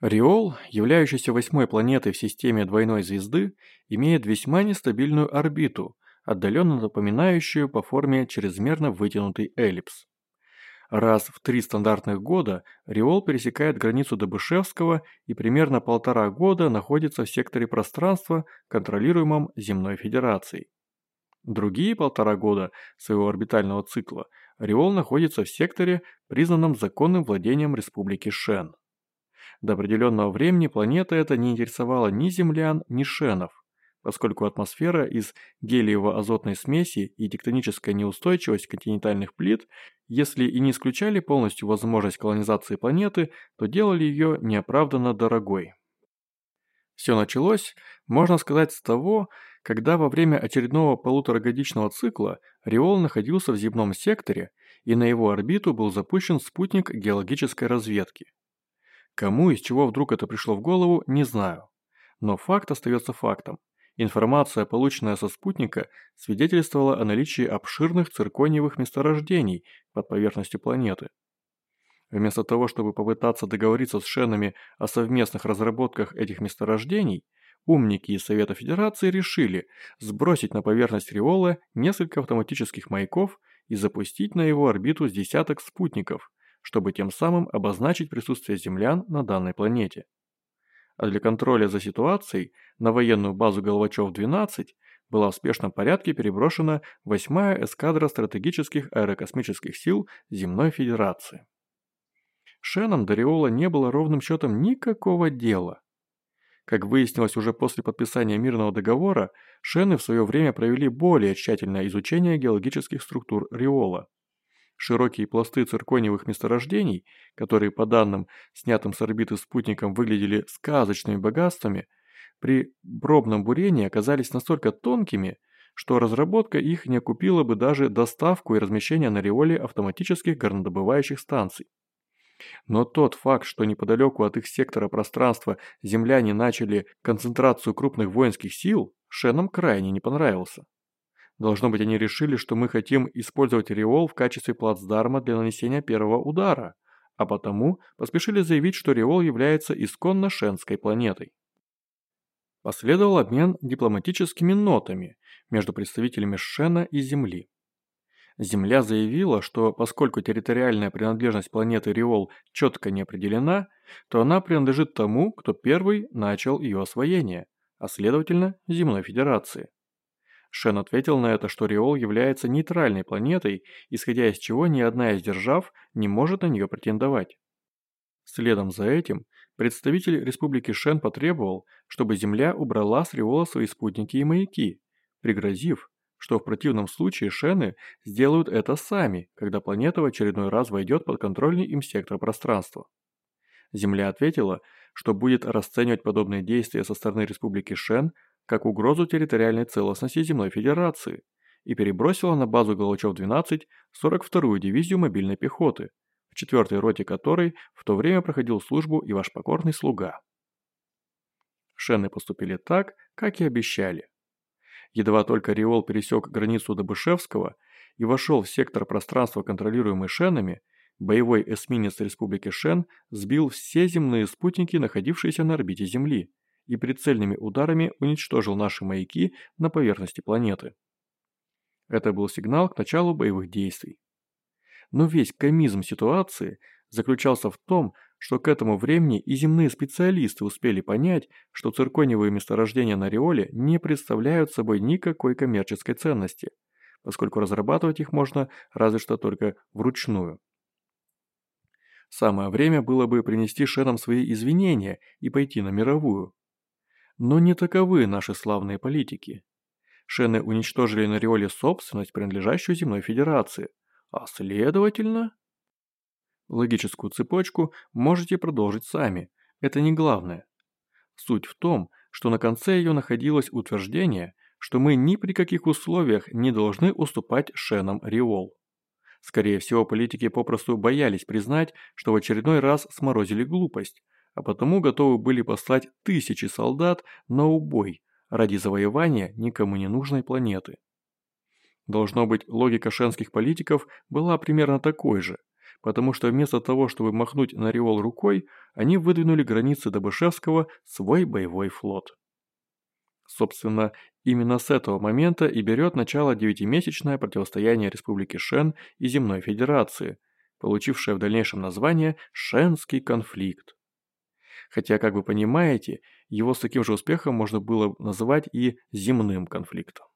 Риол, являющийся восьмой планетой в системе двойной звезды, имеет весьма нестабильную орбиту, отдаленно напоминающую по форме чрезмерно вытянутый эллипс. Раз в три стандартных года Риол пересекает границу Добышевского и примерно полтора года находится в секторе пространства, контролируемом Земной Федерацией. Другие полтора года своего орбитального цикла Риол находится в секторе, признанном законным владением Республики Шен. До определенного времени планета эта не интересовала ни землян, ни шенов, поскольку атмосфера из гелиево-азотной смеси и тектоническая неустойчивость континентальных плит, если и не исключали полностью возможность колонизации планеты, то делали ее неоправданно дорогой. Все началось, можно сказать, с того, когда во время очередного полуторагодичного цикла Риол находился в земном секторе, и на его орбиту был запущен спутник геологической разведки. Кому и с чего вдруг это пришло в голову, не знаю. Но факт остается фактом. Информация, полученная со спутника, свидетельствовала о наличии обширных циркониевых месторождений под поверхностью планеты. Вместо того, чтобы попытаться договориться с Шенами о совместных разработках этих месторождений, умники из Совета Федерации решили сбросить на поверхность Риола несколько автоматических маяков и запустить на его орбиту с десяток спутников, чтобы тем самым обозначить присутствие землян на данной планете. А для контроля за ситуацией на военную базу Головачев-12 была в спешном порядке переброшена 8-я эскадра стратегических аэрокосмических сил Земной Федерации. Шенам до не было ровным счетом никакого дела. Как выяснилось уже после подписания мирного договора, Шены в свое время провели более тщательное изучение геологических структур Риола. Широкие пласты циркониевых месторождений, которые по данным, снятым с орбиты спутником, выглядели сказочными богатствами, при пробном бурении оказались настолько тонкими, что разработка их не окупила бы даже доставку и размещение на Риоле автоматических горнодобывающих станций. Но тот факт, что неподалеку от их сектора пространства земляне начали концентрацию крупных воинских сил, Шенам крайне не понравился. Должно быть, они решили, что мы хотим использовать Риол в качестве плацдарма для нанесения первого удара, а потому поспешили заявить, что Риол является исконно шенской планетой. Последовал обмен дипломатическими нотами между представителями Шена и Земли. Земля заявила, что поскольку территориальная принадлежность планеты Риол четко не определена, то она принадлежит тому, кто первый начал ее освоение, а следовательно Земной Федерации. Шен ответил на это, что Риол является нейтральной планетой, исходя из чего ни одна из держав не может на нее претендовать. Следом за этим представитель Республики Шен потребовал, чтобы Земля убрала с Риола свои спутники и маяки, пригрозив, что в противном случае Шены сделают это сами, когда планета в очередной раз войдет под контрольный им сектор пространства. Земля ответила, что будет расценивать подобные действия со стороны Республики Шен как угрозу территориальной целостности Земной Федерации и перебросила на базу Галачев-12 42-ю дивизию мобильной пехоты, в четвертой роте которой в то время проходил службу и ваш покорный слуга. Шены поступили так, как и обещали. Едва только Риол пересек границу Добышевского и вошел в сектор пространства, контролируемый Шенами, боевой эсминец Республики Шен сбил все земные спутники, находившиеся на орбите Земли, и прицельными ударами уничтожил наши маяки на поверхности планеты. Это был сигнал к началу боевых действий. Но весь комизм ситуации заключался в том, что к этому времени и земные специалисты успели понять, что циркониевые месторождения на Риоле не представляют собой никакой коммерческой ценности, поскольку разрабатывать их можно разве что только вручную. Самое время было бы принести Шенам свои извинения и пойти на мировую. Но не таковы наши славные политики. Шены уничтожили на Риоле собственность, принадлежащую Земной Федерации, а следовательно... Логическую цепочку можете продолжить сами, это не главное. Суть в том, что на конце ее находилось утверждение, что мы ни при каких условиях не должны уступать Шенам Риол. Скорее всего, политики попросту боялись признать, что в очередной раз сморозили глупость, а потому готовы были послать тысячи солдат на убой ради завоевания никому не нужной планеты. Должно быть, логика шенских политиков была примерно такой же, потому что вместо того, чтобы махнуть на Риол рукой, они выдвинули границы Добышевского свой боевой флот. Собственно, именно с этого момента и берет начало девятимесячное противостояние Республики Шен и Земной Федерации, получившее в дальнейшем название «Шенский конфликт». Хотя, как вы понимаете, его с таким же успехом можно было называть и земным конфликтом.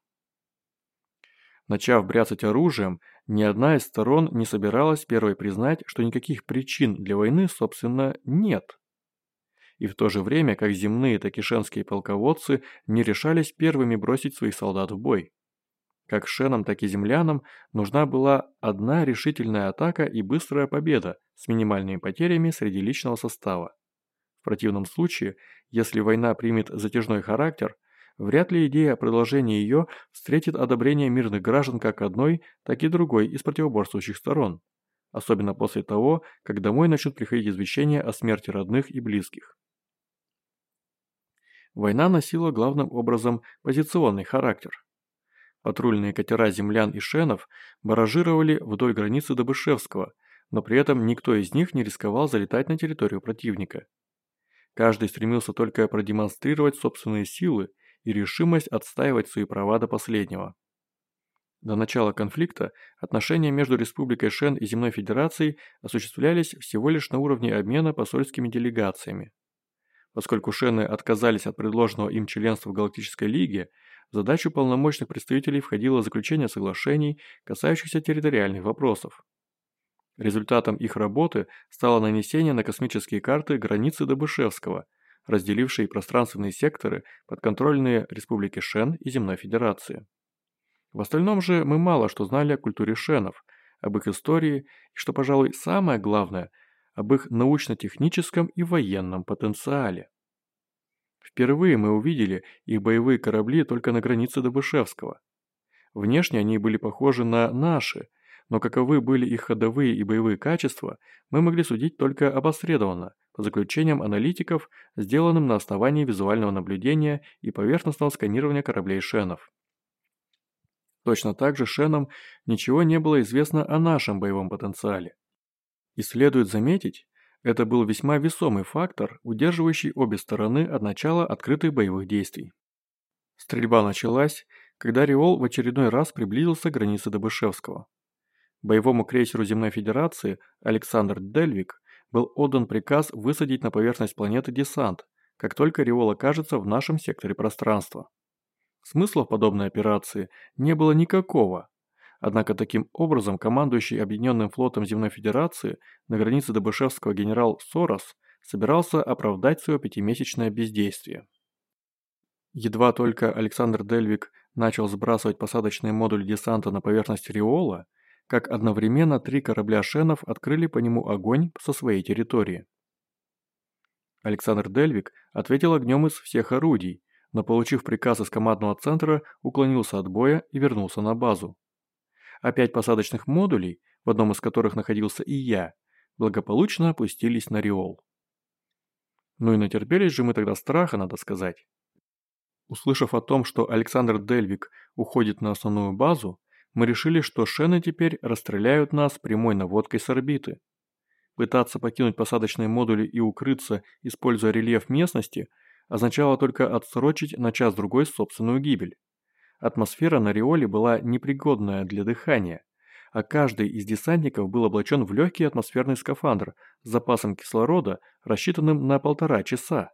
Начав бряцать оружием, ни одна из сторон не собиралась первой признать, что никаких причин для войны, собственно, нет. И в то же время, как земные, так и шенские полководцы не решались первыми бросить своих солдат в бой. Как шенам, так и землянам нужна была одна решительная атака и быстрая победа с минимальными потерями среди личного состава. Противном случае, если война примет затяжной характер, вряд ли идея о продолжении ее встретит одобрение мирных граждан как одной, так и другой из противоборствующих сторон. Особенно после того, как домой начнут приходить извещения о смерти родных и близких. Война носила главным образом позиционный характер. Патрульные катера землян и шенов баражировали вдоль границы Добышевского, но при этом никто из них не рисковал залетать на территорию противника. Каждый стремился только продемонстрировать собственные силы и решимость отстаивать свои права до последнего. До начала конфликта отношения между Республикой Шен и Земной Федерацией осуществлялись всего лишь на уровне обмена посольскими делегациями. Поскольку Шены отказались от предложенного им членства в Галактической Лиге, в задачу полномочных представителей входило заключение соглашений, касающихся территориальных вопросов. Результатом их работы стало нанесение на космические карты границы Добышевского, разделившие пространственные секторы, подконтрольные Республике Шен и Земной Федерации. В остальном же мы мало что знали о культуре шенов, об их истории и, что, пожалуй, самое главное, об их научно-техническом и военном потенциале. Впервые мы увидели их боевые корабли только на границе Добышевского. Внешне они были похожи на наши, но каковы были их ходовые и боевые качества, мы могли судить только опосредованно, по заключениям аналитиков, сделанным на основании визуального наблюдения и поверхностного сканирования кораблей Шенов. Точно так же Шенам ничего не было известно о нашем боевом потенциале. И следует заметить, это был весьма весомый фактор, удерживающий обе стороны от начала открытых боевых действий. Стрельба началась, когда Риол в очередной раз приблизился к границе Добышевского. Боевому крейсеру Земной Федерации Александр Дельвик был отдан приказ высадить на поверхность планеты десант, как только Риол окажется в нашем секторе пространства. Смысла в подобной операции не было никакого. Однако таким образом командующий Объединенным флотом Земной Федерации на границе Добышевского генерал Сорос собирался оправдать свое пятимесячное бездействие. Едва только Александр Дельвик начал сбрасывать посадочные модули десанта на поверхность Риола, как одновременно три корабля Шенов открыли по нему огонь со своей территории. Александр Дельвик ответил огнем из всех орудий, но получив приказ из командного центра, уклонился от боя и вернулся на базу. А пять посадочных модулей, в одном из которых находился и я, благополучно опустились на Риол. Ну и натерпелись же мы тогда страха, надо сказать. Услышав о том, что Александр Дельвик уходит на основную базу, мы решили, что шены теперь расстреляют нас прямой наводкой с орбиты. Пытаться покинуть посадочные модули и укрыться, используя рельеф местности, означало только отсрочить на час-другой собственную гибель. Атмосфера на Риоле была непригодная для дыхания, а каждый из десантников был облачен в легкий атмосферный скафандр с запасом кислорода, рассчитанным на полтора часа.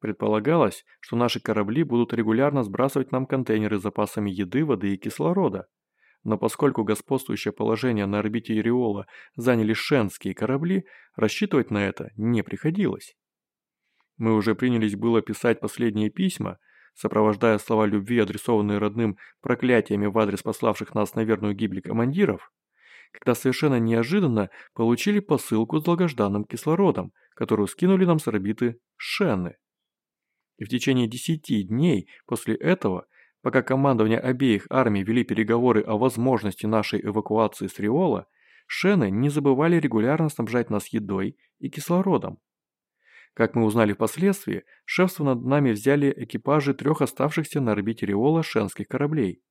Предполагалось, что наши корабли будут регулярно сбрасывать нам контейнеры с запасами еды, воды и кислорода. Но поскольку господствующее положение на орбите Ириола заняли шенские корабли, рассчитывать на это не приходилось. Мы уже принялись было писать последние письма, сопровождая слова любви, адресованные родным проклятиями в адрес пославших нас на верную гибель командиров, когда совершенно неожиданно получили посылку с долгожданным кислородом, которую скинули нам с орбиты Шены. И в течение десяти дней после этого, пока командование обеих армий вели переговоры о возможности нашей эвакуации с Риола, Шены не забывали регулярно снабжать нас едой и кислородом. Как мы узнали впоследствии, шефство над нами взяли экипажи трех оставшихся на орбите Риола шенских кораблей.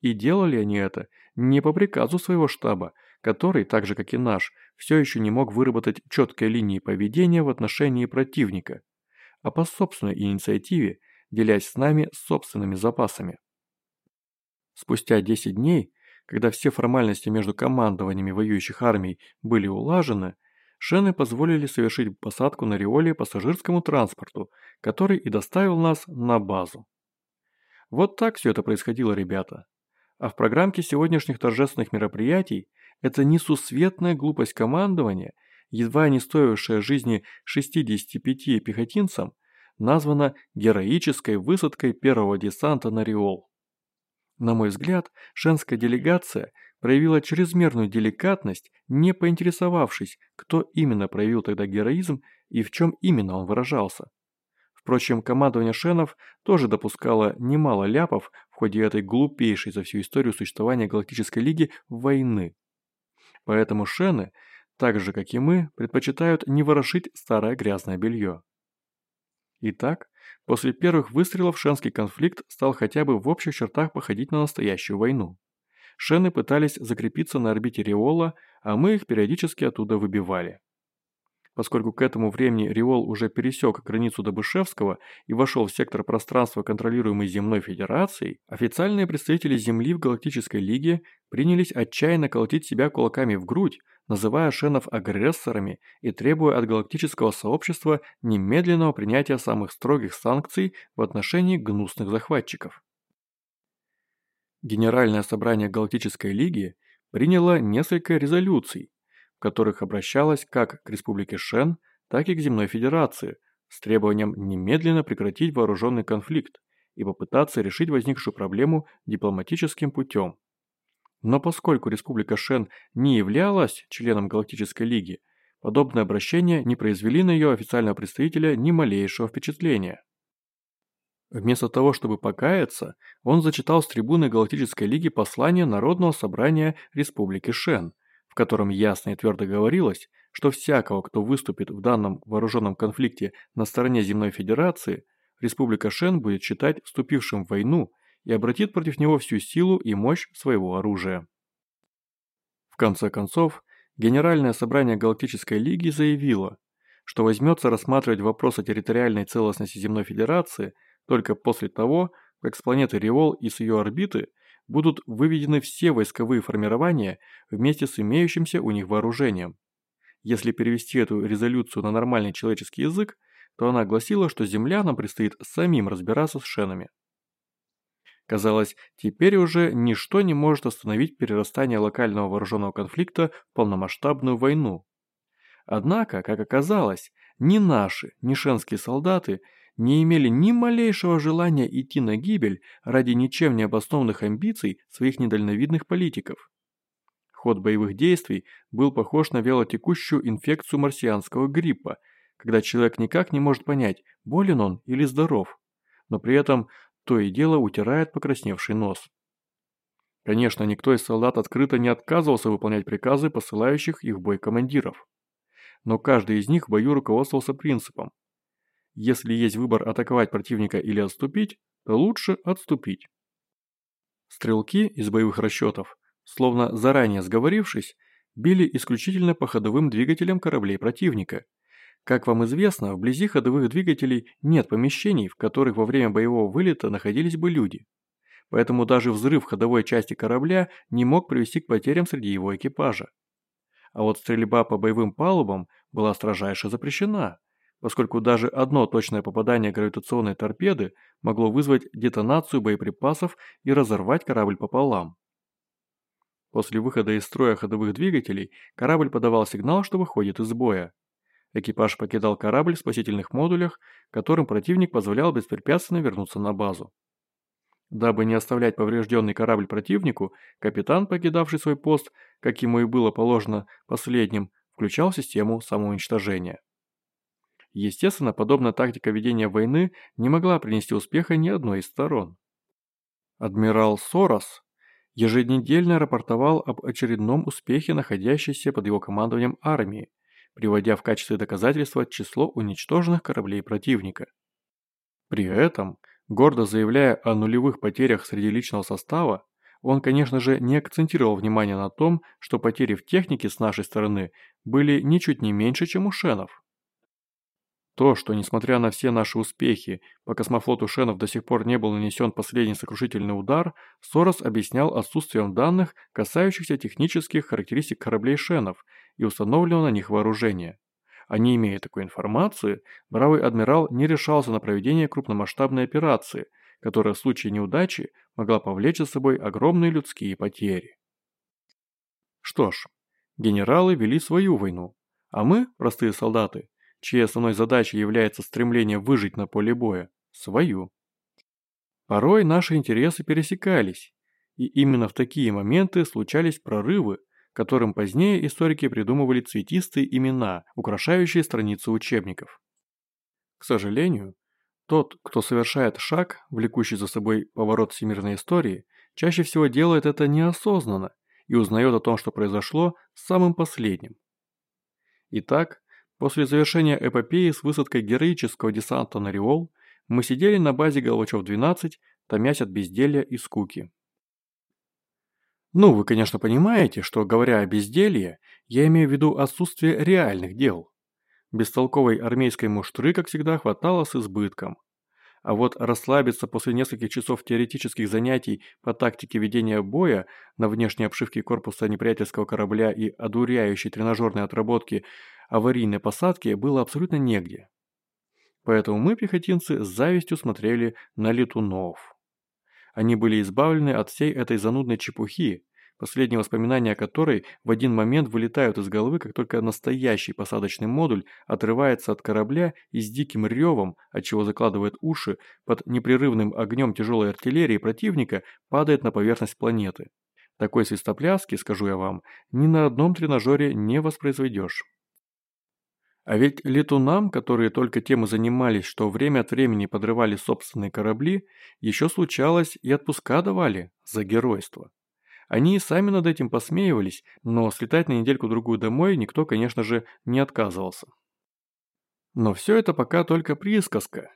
И делали они это не по приказу своего штаба, который, так же как и наш, все еще не мог выработать четкой линии поведения в отношении противника, а по собственной инициативе, делясь с нами собственными запасами. Спустя 10 дней, когда все формальности между командованиями воюющих армий были улажены, Шены позволили совершить посадку на Риоле пассажирскому транспорту, который и доставил нас на базу. Вот так все это происходило, ребята. А в программке сегодняшних торжественных мероприятий это несусветная глупость командования, едва не стоившая жизни 65 пехотинцам, названа героической высадкой первого десанта на Риол. На мой взгляд, женская делегация проявила чрезмерную деликатность, не поинтересовавшись, кто именно проявил тогда героизм и в чем именно он выражался. Впрочем, командование Шенов тоже допускало немало ляпов в ходе этой глупейшей за всю историю существования Галактической Лиги войны. Поэтому Шены, так же как и мы, предпочитают не ворошить старое грязное белье. Итак, после первых выстрелов шенский конфликт стал хотя бы в общих чертах походить на настоящую войну. Шены пытались закрепиться на орбите Риола, а мы их периодически оттуда выбивали. Поскольку к этому времени Риол уже пересек границу Добышевского и вошел в сектор пространства, контролируемый Земной Федерацией, официальные представители Земли в Галактической Лиге принялись отчаянно колотить себя кулаками в грудь, называя шенов агрессорами и требуя от галактического сообщества немедленного принятия самых строгих санкций в отношении гнусных захватчиков. Генеральное собрание Галактической Лиги приняло несколько резолюций, в которых обращалась как к Республике Шен, так и к Земной Федерации с требованием немедленно прекратить вооруженный конфликт и попытаться решить возникшую проблему дипломатическим путем. Но поскольку Республика Шен не являлась членом Галактической Лиги, подобные обращения не произвели на ее официального представителя ни малейшего впечатления. Вместо того, чтобы покаяться, он зачитал с трибуны Галактической Лиги послание Народного собрания Республики Шен – котором ясно и твердо говорилось, что всякого, кто выступит в данном вооруженном конфликте на стороне Земной Федерации, Республика Шен будет считать вступившим в войну и обратит против него всю силу и мощь своего оружия. В конце концов, Генеральное собрание Галактической Лиги заявило, что возьмется рассматривать вопрос о территориальной целостности Земной Федерации только после того, как с планеты Риол и с ее орбиты – будут выведены все войсковые формирования вместе с имеющимся у них вооружением. Если перевести эту резолюцию на нормальный человеческий язык, то она гласила, что землянам предстоит самим разбираться с шенами. Казалось, теперь уже ничто не может остановить перерастание локального вооруженного конфликта в полномасштабную войну. Однако, как оказалось, ни наши, ни шенские солдаты не имели ни малейшего желания идти на гибель ради ничем не обоснованных амбиций своих недальновидных политиков. Ход боевых действий был похож на вялотекущую инфекцию марсианского гриппа, когда человек никак не может понять, болен он или здоров, но при этом то и дело утирает покрасневший нос. Конечно, никто из солдат открыто не отказывался выполнять приказы посылающих их в бой командиров. Но каждый из них в бою руководствовался принципом если есть выбор атаковать противника или отступить, то лучше отступить. Стрелки из боевых расчетов, словно заранее сговорившись, били исключительно по ходовым двигателям кораблей противника. Как вам известно, вблизи ходовых двигателей нет помещений, в которых во время боевого вылета находились бы люди. Поэтому даже взрыв ходовой части корабля не мог привести к потерям среди его экипажа. А вот стрельба по боевым палубам была строжайше запрещена поскольку даже одно точное попадание гравитационной торпеды могло вызвать детонацию боеприпасов и разорвать корабль пополам. После выхода из строя ходовых двигателей корабль подавал сигнал, что выходит из боя. Экипаж покидал корабль в спасительных модулях, которым противник позволял беспрепятственно вернуться на базу. Дабы не оставлять поврежденный корабль противнику, капитан, покидавший свой пост, как ему и было положено последним, включал систему самоуничтожения. Естественно, подобная тактика ведения войны не могла принести успеха ни одной из сторон. Адмирал Сорос еженедельно рапортовал об очередном успехе находящейся под его командованием армии, приводя в качестве доказательства число уничтоженных кораблей противника. При этом, гордо заявляя о нулевых потерях среди личного состава, Он, конечно же, не акцентировал внимание на том, что потери в технике с нашей стороны были ничуть не меньше, чем у Шенов. То, что, несмотря на все наши успехи, по космофлоту Шенов до сих пор не был нанесен последний сокрушительный удар, Сорос объяснял отсутствием данных, касающихся технических характеристик кораблей Шенов и установленного на них вооружения. А не имея такой информации, бравый адмирал не решался на проведение крупномасштабной операции, которая в случае неудачи могла повлечь за собой огромные людские потери. Что ж, генералы вели свою войну, а мы, простые солдаты, чьей основной задачей является стремление выжить на поле боя, свою. Порой наши интересы пересекались, и именно в такие моменты случались прорывы, которым позднее историки придумывали цветистые имена, украшающие страницы учебников. К сожалению, тот, кто совершает шаг, влекущий за собой поворот всемирной истории, чаще всего делает это неосознанно и узнает о том, что произошло, самым последним. Итак, После завершения эпопеи с высадкой героического десанта на Риол, мы сидели на базе Головачев-12, томясь от безделья и скуки. Ну, вы, конечно, понимаете, что, говоря о безделье, я имею в виду отсутствие реальных дел. Бестолковой армейской муштры, как всегда, хватало с избытком. А вот расслабиться после нескольких часов теоретических занятий по тактике ведения боя на внешней обшивке корпуса неприятельского корабля и одуряющей тренажерной отработки аварийной посадки было абсолютно негде. Поэтому мы, пехотинцы, с завистью смотрели на летунов. Они были избавлены от всей этой занудной чепухи, последние воспоминания о которой в один момент вылетают из головы, как только настоящий посадочный модуль отрывается от корабля и с диким ревом, отчего закладывает уши, под непрерывным огнем тяжелой артиллерии противника падает на поверхность планеты. Такой свистопляски, скажу я вам, ни на одном тренажере не воспроизведешь. А ведь летунам, которые только тем и занимались, что время от времени подрывали собственные корабли, еще случалось и отпуска давали за геройство. Они и сами над этим посмеивались, но слетать на недельку-другую домой никто, конечно же, не отказывался. Но все это пока только присказка.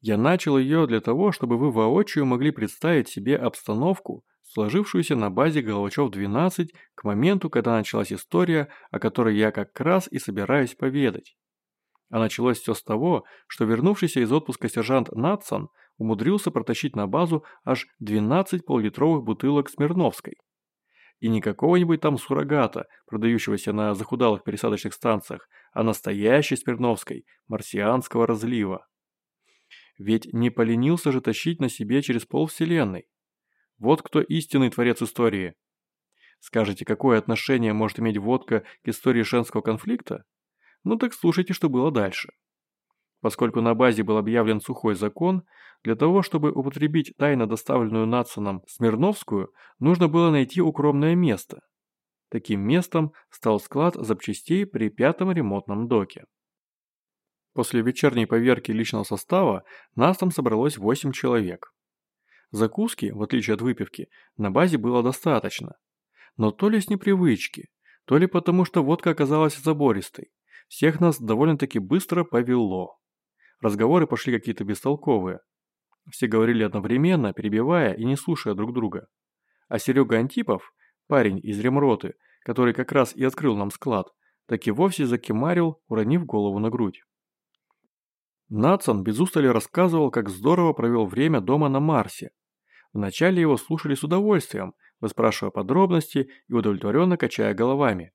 Я начал ее для того, чтобы вы воочию могли представить себе обстановку, сложившуюся на базе Головачев-12 к моменту, когда началась история, о которой я как раз и собираюсь поведать. А началось все с того, что вернувшийся из отпуска сержант Натсон умудрился протащить на базу аж 12 полулитровых бутылок Смирновской. И не какого-нибудь там суррогата, продающегося на захудалых пересадочных станциях, а настоящей Смирновской, марсианского разлива. Ведь не поленился же тащить на себе через полвселенной. Вот кто истинный творец истории. Скажете, какое отношение может иметь водка к истории женского конфликта? Ну так слушайте, что было дальше. Поскольку на базе был объявлен сухой закон, для того, чтобы употребить тайно доставленную Натсоном Смирновскую, нужно было найти укромное место. Таким местом стал склад запчастей при пятом ремонтном доке. После вечерней поверки личного состава нас там собралось 8 человек. Закуски, в отличие от выпивки, на базе было достаточно. Но то ли с непривычки, то ли потому, что водка оказалась забористой. Всех нас довольно-таки быстро повело. Разговоры пошли какие-то бестолковые. Все говорили одновременно, перебивая и не слушая друг друга. А Серега Антипов, парень из ремроты, который как раз и открыл нам склад, так и вовсе закимарил, уронив голову на грудь. Натсон без устали рассказывал, как здорово провел время дома на Марсе, Вначале его слушали с удовольствием, выспрашивая подробности и удовлетворенно качая головами.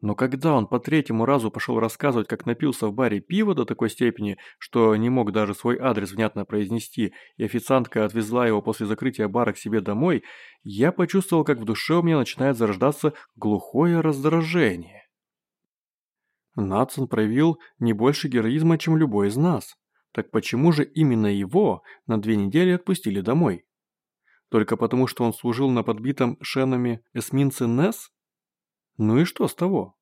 Но когда он по третьему разу пошел рассказывать, как напился в баре пива до такой степени, что не мог даже свой адрес внятно произнести, и официантка отвезла его после закрытия бара к себе домой, я почувствовал, как в душе у меня начинает зарождаться глухое раздражение. Натсон проявил не больше героизма, чем любой из нас. Так почему же именно его на две недели отпустили домой? Только потому, что он служил на подбитом шенами эсминце Несс? Ну и что с того?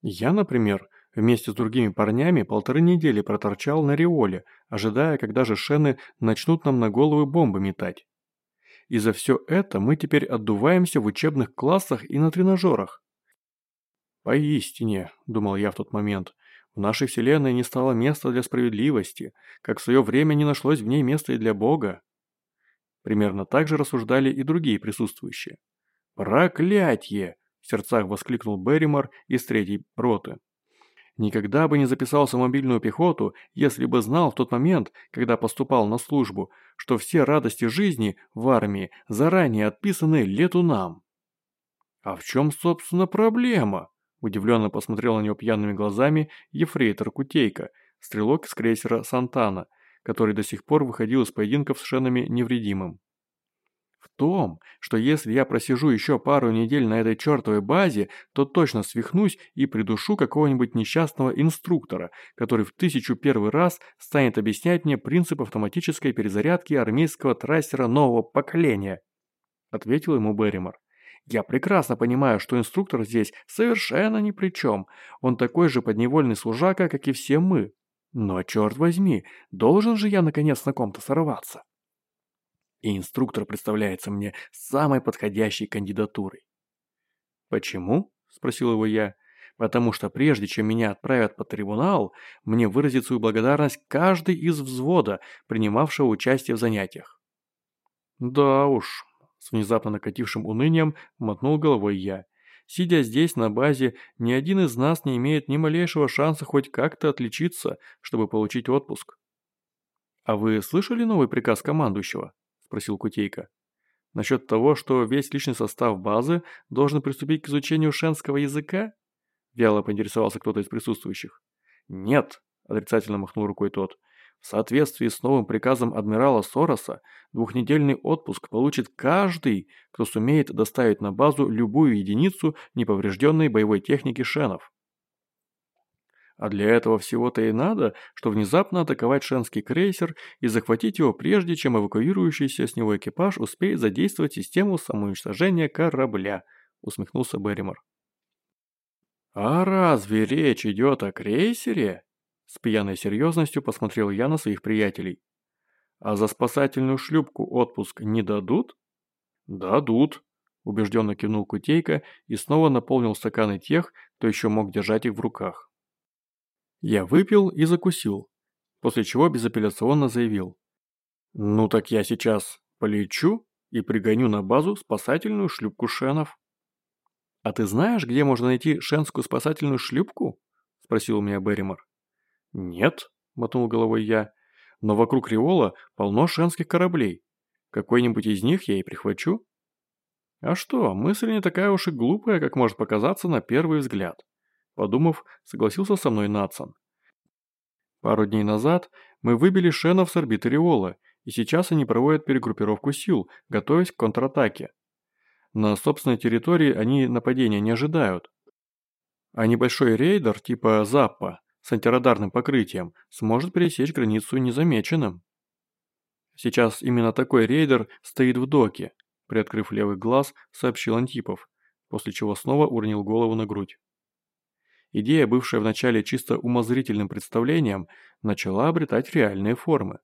Я, например, вместе с другими парнями полторы недели проторчал на Риоле, ожидая, когда же шены начнут нам на головы бомбы метать. И за все это мы теперь отдуваемся в учебных классах и на тренажерах. «Поистине», — думал я в тот момент, — «в нашей вселенной не стало места для справедливости, как в свое время не нашлось в ней места и для Бога. Примерно так же рассуждали и другие присутствующие. «Проклятье!» – в сердцах воскликнул Берримор из третьей роты. Никогда бы не записался в мобильную пехоту, если бы знал в тот момент, когда поступал на службу, что все радости жизни в армии заранее отписаны летунам. «А в чем, собственно, проблема?» Удивленно посмотрел на него пьяными глазами ефрейтор Кутейка, стрелок из крейсера «Сантана», который до сих пор выходил из поединков с шенами невредимым. В том, что если я просижу еще пару недель на этой чертовой базе, то точно свихнусь и придушу какого-нибудь несчастного инструктора, который в тысячу первый раз станет объяснять мне принцип автоматической перезарядки армейского трассера нового поколения. Ответил ему Берримор. Я прекрасно понимаю, что инструктор здесь совершенно ни при чем. Он такой же подневольный служака, как и все мы. Но, черт возьми, должен же я наконец на ком-то сорваться. И инструктор представляется мне самой подходящей кандидатурой. «Почему?» – спросил его я. «Потому что прежде чем меня отправят под трибунал, мне выразит свою благодарность каждый из взвода, принимавшего участие в занятиях». «Да уж», – с внезапно накатившим унынием мотнул головой я. Сидя здесь, на базе, ни один из нас не имеет ни малейшего шанса хоть как-то отличиться, чтобы получить отпуск. «А вы слышали новый приказ командующего?» – спросил Кутейка. «Насчет того, что весь личный состав базы должен приступить к изучению шенского языка?» – вяло поинтересовался кто-то из присутствующих. «Нет», – отрицательно махнул рукой тот. В соответствии с новым приказом адмирала Сороса, двухнедельный отпуск получит каждый, кто сумеет доставить на базу любую единицу неповрежденной боевой техники шенов. А для этого всего-то и надо, что внезапно атаковать шенский крейсер и захватить его прежде, чем эвакуирующийся с него экипаж успеет задействовать систему самоуничтожения корабля, усмехнулся Берримор. «А разве речь идет о крейсере?» С пьяной серьезностью посмотрел я на своих приятелей. «А за спасательную шлюпку отпуск не дадут?» «Дадут», – убежденно кивнул Кутейка и снова наполнил стаканы тех, кто еще мог держать их в руках. Я выпил и закусил, после чего безапелляционно заявил. «Ну так я сейчас полечу и пригоню на базу спасательную шлюпку шенов». «А ты знаешь, где можно найти шенскую спасательную шлюпку?» – спросил у меня Берримор. «Нет», – мотнул головой я, – «но вокруг Риола полно шенских кораблей. Какой-нибудь из них я и прихвачу». А что, мысль не такая уж и глупая, как может показаться на первый взгляд. Подумав, согласился со мной Натсон. Пару дней назад мы выбили шенов с орбиты Риола, и сейчас они проводят перегруппировку сил, готовясь к контратаке. На собственной территории они нападения не ожидают. А небольшой рейдер типа Заппа с антирадарным покрытием сможет пересечь границу незамеченным. Сейчас именно такой рейдер стоит в доке, приоткрыв левый глаз, сообщил Антипов, после чего снова уронил голову на грудь. Идея, бывшая вначале чисто умозрительным представлением, начала обретать реальные формы.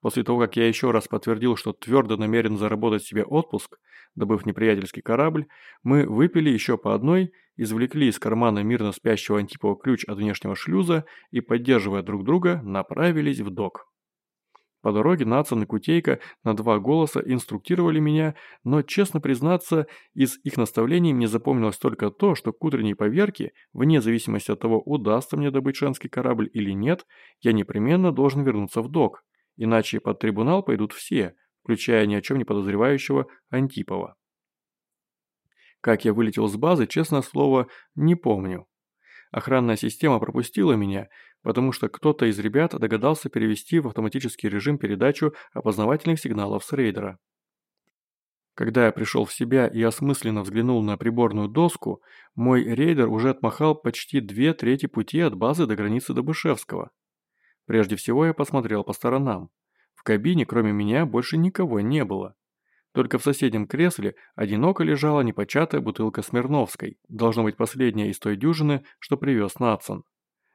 После того, как я еще раз подтвердил, что твердо намерен заработать себе отпуск, добыв неприятельский корабль, мы выпили еще по одной, извлекли из кармана мирно спящего Антипова ключ от внешнего шлюза и, поддерживая друг друга, направились в док. По дороге Нацан и Кутейка на два голоса инструктировали меня, но, честно признаться, из их наставлений мне запомнилось только то, что к утренней поверке, вне зависимости от того, удастся мне добыть шенский корабль или нет, я непременно должен вернуться в док, иначе под трибунал пойдут все, включая ни о чем не подозревающего Антипова. Как я вылетел с базы, честное слово, не помню. Охранная система пропустила меня, потому что кто-то из ребят догадался перевести в автоматический режим передачу опознавательных сигналов с рейдера. Когда я пришел в себя и осмысленно взглянул на приборную доску, мой рейдер уже отмахал почти две трети пути от базы до границы Добышевского. Прежде всего я посмотрел по сторонам. В кабине, кроме меня, больше никого не было. Только в соседнем кресле одиноко лежала непочатая бутылка Смирновской, должно быть последняя из той дюжины, что привез Натсон.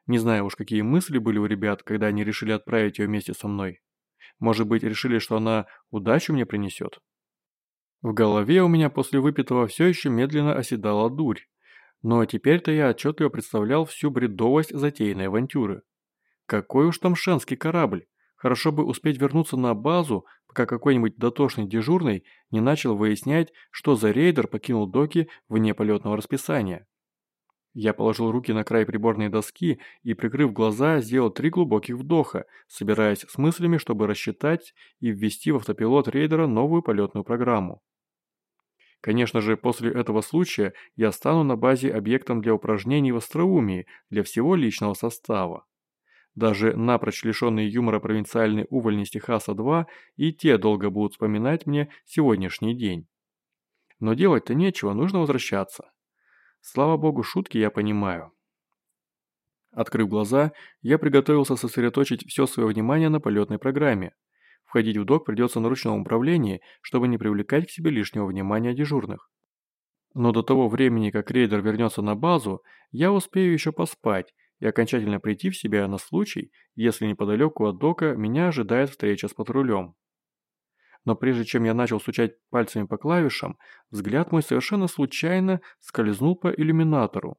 Не знаю уж, какие мысли были у ребят, когда они решили отправить ее вместе со мной. Может быть, решили, что она удачу мне принесет? В голове у меня после выпитого все еще медленно оседала дурь. Но теперь-то я отчетливо представлял всю бредовость затеянной авантюры. Какой уж там шенский корабль. Хорошо бы успеть вернуться на базу, пока какой-нибудь дотошный дежурный не начал выяснять, что за рейдер покинул доки вне полетного расписания. Я положил руки на край приборной доски и, прикрыв глаза, сделал три глубоких вдоха, собираясь с мыслями, чтобы рассчитать и ввести в автопилот рейдера новую полетную программу. Конечно же, после этого случая я стану на базе объектом для упражнений в остроумии для всего личного состава. Даже напрочь лишенные юмора провинциальные увольни с Техаса-2 и те долго будут вспоминать мне сегодняшний день. Но делать-то нечего, нужно возвращаться. Слава богу, шутки я понимаю. Открыв глаза, я приготовился сосредоточить все свое внимание на полетной программе. Входить в док придется на ручном управлении, чтобы не привлекать к себе лишнего внимания дежурных. Но до того времени, как рейдер вернется на базу, я успею еще поспать и окончательно прийти в себя на случай, если неподалеку от дока меня ожидает встреча с патрулем. Но прежде чем я начал стучать пальцами по клавишам, взгляд мой совершенно случайно скользнул по иллюминатору.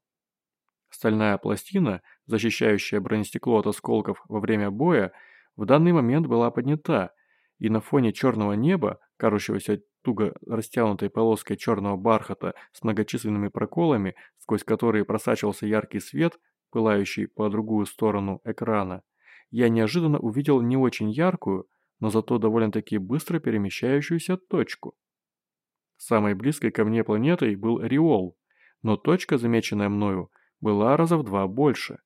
Стальная пластина, защищающая бронестекло от осколков во время боя, в данный момент была поднята, и на фоне черного неба, кажущегося туго растянутой полоской черного бархата с многочисленными проколами, сквозь которые просачивался яркий свет, пылающий по другую сторону экрана, я неожиданно увидел не очень яркую, но зато довольно-таки быстро перемещающуюся точку. Самой близкой ко мне планетой был Риол, но точка, замеченная мною, была раза в два больше.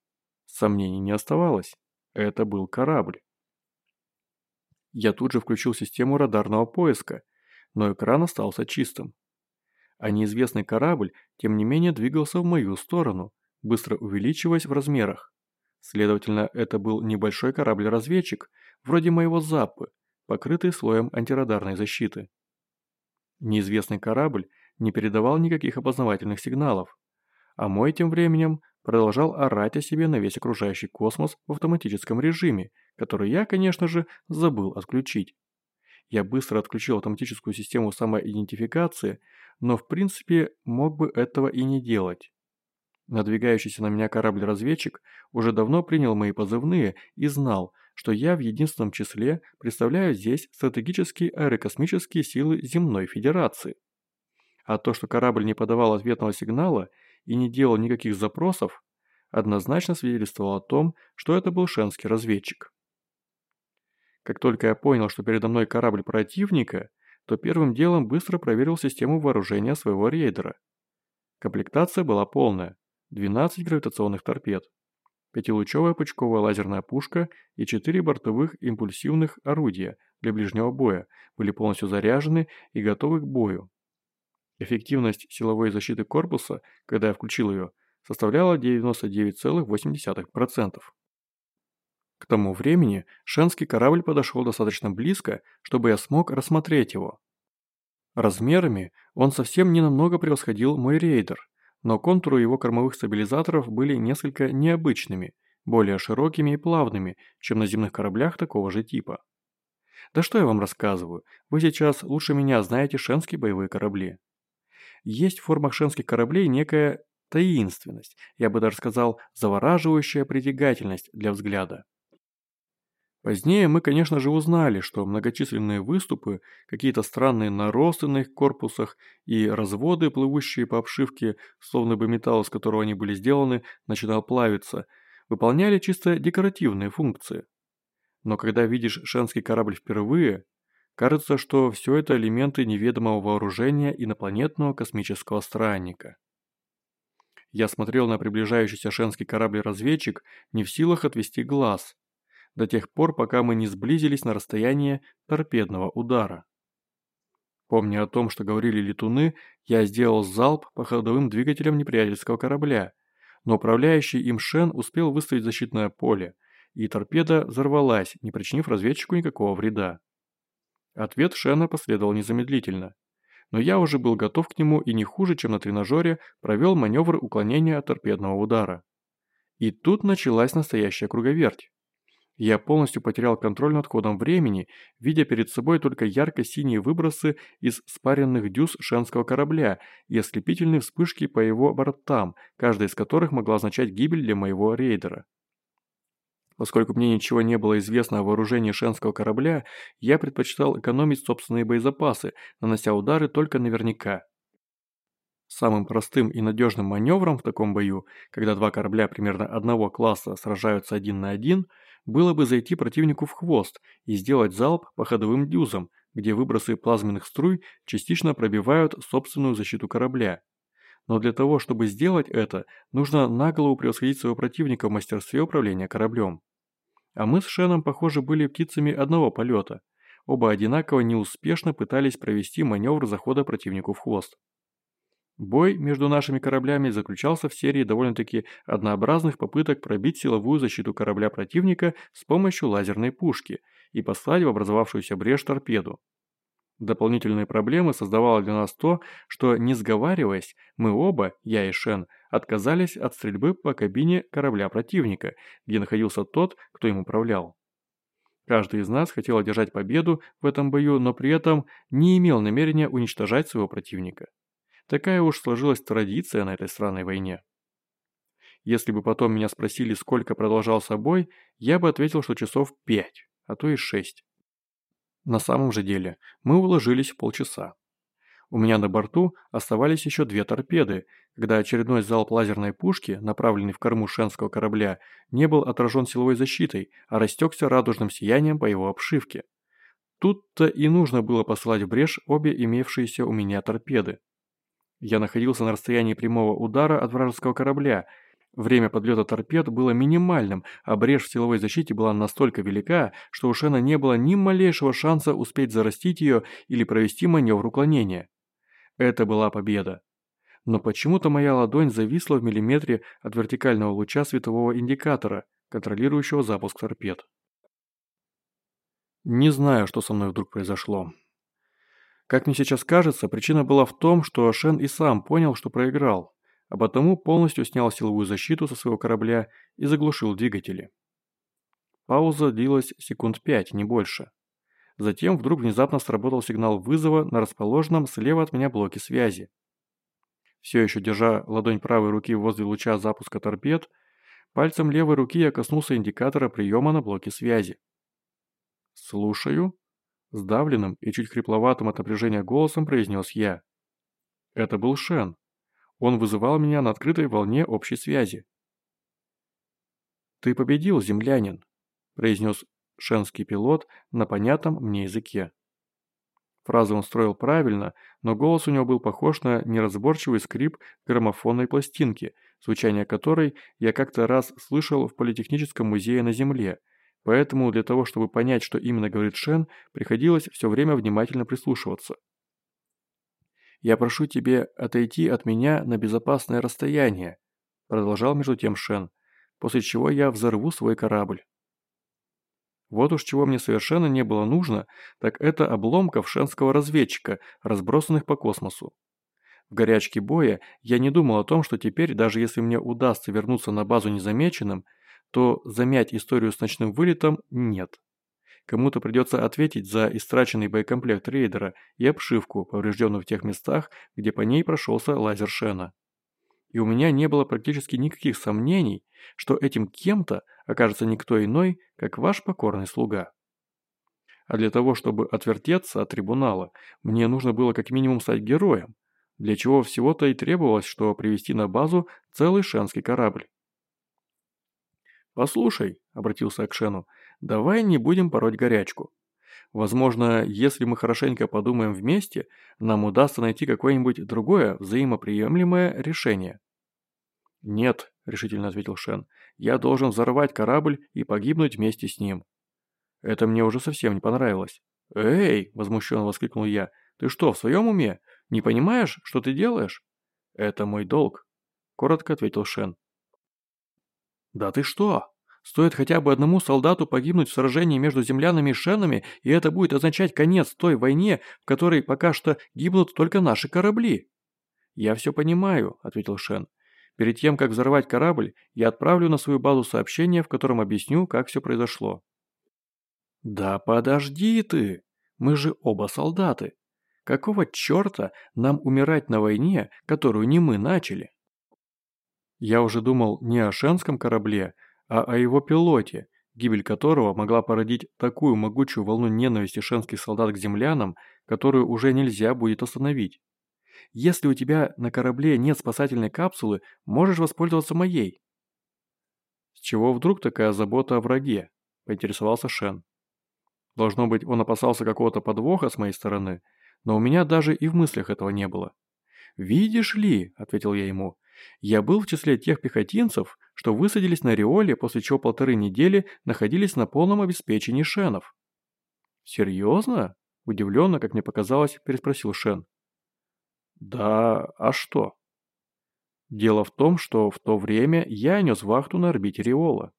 Сомнений не оставалось. Это был корабль. Я тут же включил систему радарного поиска, но экран остался чистым. А неизвестный корабль, тем не менее, двигался в мою сторону, быстро увеличиваясь в размерах. Следовательно, это был небольшой корабль-разведчик, вроде моего Заппы, покрытый слоем антирадарной защиты. Неизвестный корабль не передавал никаких опознавательных сигналов, а мой тем временем продолжал орать о себе на весь окружающий космос в автоматическом режиме, который я, конечно же, забыл отключить. Я быстро отключил автоматическую систему самоидентификации, но в принципе мог бы этого и не делать. Надвигающийся на меня корабль-разведчик уже давно принял мои позывные и знал, что я в единственном числе представляю здесь стратегические аэрокосмические силы Земной Федерации. А то, что корабль не подавал ответного сигнала и не делал никаких запросов, однозначно свидетельствовало о том, что это был шенский разведчик. Как только я понял, что передо мной корабль противника, то первым делом быстро проверил систему вооружения своего рейдера. Комплектация была полная. 12 гравитационных торпед, пятилучевая пучковая лазерная пушка и 4 бортовых импульсивных орудия для ближнего боя были полностью заряжены и готовы к бою. Эффективность силовой защиты корпуса, когда я включил ее, составляла 99,8%. К тому времени шенский корабль подошел достаточно близко, чтобы я смог рассмотреть его. Размерами он совсем не намного превосходил мой рейдер, но контуры его кормовых стабилизаторов были несколько необычными, более широкими и плавными, чем на земных кораблях такого же типа. Да что я вам рассказываю, вы сейчас лучше меня знаете шенские боевые корабли. Есть в формах шенских кораблей некая таинственность, я бы даже сказал, завораживающая притягательность для взгляда. Позднее мы, конечно же, узнали, что многочисленные выступы, какие-то странные наросты на их корпусах и разводы, плывущие по обшивке, словно бы металл, из которого они были сделаны, начинал плавиться, выполняли чисто декоративные функции. Но когда видишь шенский корабль впервые, кажется, что все это элементы неведомого вооружения инопланетного космического странника. Я смотрел на приближающийся шенский корабль-разведчик, не в силах отвести глаз – до тех пор, пока мы не сблизились на расстояние торпедного удара. Помня о том, что говорили летуны, я сделал залп по ходовым двигателям неприятельского корабля, но управляющий им Шен успел выставить защитное поле, и торпеда взорвалась, не причинив разведчику никакого вреда. Ответ Шена последовал незамедлительно. Но я уже был готов к нему и не хуже, чем на тренажере, провел маневр уклонения от торпедного удара. И тут началась настоящая круговерть. Я полностью потерял контроль над ходом времени, видя перед собой только ярко-синие выбросы из спаренных дюз шенского корабля и ослепительные вспышки по его бортам, каждая из которых могла означать гибель для моего рейдера. Поскольку мне ничего не было известно о вооружении шенского корабля, я предпочитал экономить собственные боезапасы, нанося удары только наверняка. Самым простым и надежным маневром в таком бою, когда два корабля примерно одного класса сражаются один на один, было бы зайти противнику в хвост и сделать залп по ходовым дюзам, где выбросы плазменных струй частично пробивают собственную защиту корабля. Но для того, чтобы сделать это, нужно наголову превосходить своего противника в мастерстве управления кораблем. А мы с Шеном, похоже, были птицами одного полета. Оба одинаково неуспешно пытались провести маневр захода противнику в хвост. Бой между нашими кораблями заключался в серии довольно-таки однообразных попыток пробить силовую защиту корабля противника с помощью лазерной пушки и послать в образовавшуюся брешь торпеду. Дополнительные проблемы создавало для нас то, что, не сговариваясь, мы оба, я и Шен, отказались от стрельбы по кабине корабля противника, где находился тот, кто им управлял. Каждый из нас хотел одержать победу в этом бою, но при этом не имел намерения уничтожать своего противника. Такая уж сложилась традиция на этой странной войне. Если бы потом меня спросили, сколько продолжался бой, я бы ответил, что часов пять, а то и шесть. На самом же деле, мы уложились в полчаса. У меня на борту оставались еще две торпеды, когда очередной залп лазерной пушки, направленный в корму шенского корабля, не был отражен силовой защитой, а растекся радужным сиянием по его обшивке. Тут-то и нужно было послать в брешь обе имевшиеся у меня торпеды. Я находился на расстоянии прямого удара от вражеского корабля. Время подлета торпед было минимальным, а брешь в силовой защите была настолько велика, что у Шена не было ни малейшего шанса успеть зарастить ее или провести маневр уклонения. Это была победа. Но почему-то моя ладонь зависла в миллиметре от вертикального луча светового индикатора, контролирующего запуск торпед. Не знаю, что со мной вдруг произошло. Как мне сейчас кажется, причина была в том, что Шен и сам понял, что проиграл, а потому полностью снял силовую защиту со своего корабля и заглушил двигатели. Пауза длилась секунд пять, не больше. Затем вдруг внезапно сработал сигнал вызова на расположенном слева от меня блоке связи. Все еще держа ладонь правой руки возле луча запуска торпед, пальцем левой руки я коснулся индикатора приема на блоке связи. «Слушаю», Сдавленным и чуть хрипловатым от напряжения голосом произнес я. Это был Шен. Он вызывал меня на открытой волне общей связи. «Ты победил, землянин», – произнес шенский пилот на понятном мне языке. Фразу он строил правильно, но голос у него был похож на неразборчивый скрип граммофонной пластинки, звучание которой я как-то раз слышал в Политехническом музее на Земле – Поэтому для того, чтобы понять, что именно говорит Шен, приходилось все время внимательно прислушиваться. «Я прошу тебе отойти от меня на безопасное расстояние», продолжал между тем Шен, после чего я взорву свой корабль. Вот уж чего мне совершенно не было нужно, так это обломков шенского разведчика, разбросанных по космосу. В горячке боя я не думал о том, что теперь, даже если мне удастся вернуться на базу незамеченным, то замять историю с ночным вылетом нет. Кому-то придется ответить за истраченный боекомплект рейдера и обшивку, поврежденную в тех местах, где по ней прошелся лазер Шена. И у меня не было практически никаких сомнений, что этим кем-то окажется никто иной, как ваш покорный слуга. А для того, чтобы отвертеться от трибунала, мне нужно было как минимум стать героем, для чего всего-то и требовалось, что привести на базу целый шенский корабль. «Послушай», – обратился к Шену, – «давай не будем пороть горячку. Возможно, если мы хорошенько подумаем вместе, нам удастся найти какое-нибудь другое взаимоприемлемое решение». «Нет», – решительно ответил Шен, – «я должен взорвать корабль и погибнуть вместе с ним». Это мне уже совсем не понравилось. «Эй!» – возмущенно воскликнул я. «Ты что, в своем уме? Не понимаешь, что ты делаешь?» «Это мой долг», – коротко ответил Шен. «Да ты что? Стоит хотя бы одному солдату погибнуть в сражении между землянами и шенами, и это будет означать конец той войне, в которой пока что гибнут только наши корабли». «Я все понимаю», — ответил Шен. «Перед тем, как взорвать корабль, я отправлю на свою базу сообщение, в котором объясню, как все произошло». «Да подожди ты! Мы же оба солдаты. Какого черта нам умирать на войне, которую не мы начали?» Я уже думал не о шенском корабле, а о его пилоте, гибель которого могла породить такую могучую волну ненависти шенских солдат к землянам, которую уже нельзя будет остановить. Если у тебя на корабле нет спасательной капсулы, можешь воспользоваться моей». «С чего вдруг такая забота о враге?» – поинтересовался Шен. Должно быть, он опасался какого-то подвоха с моей стороны, но у меня даже и в мыслях этого не было. «Видишь ли», – ответил я ему, – «я был в числе тех пехотинцев, что высадились на Риоле, после чего полторы недели находились на полном обеспечении шенов». «Серьезно?» – удивленно, как мне показалось, переспросил Шен. «Да, а что?» Дело в том, что в то время я нес вахту на орбите Риола.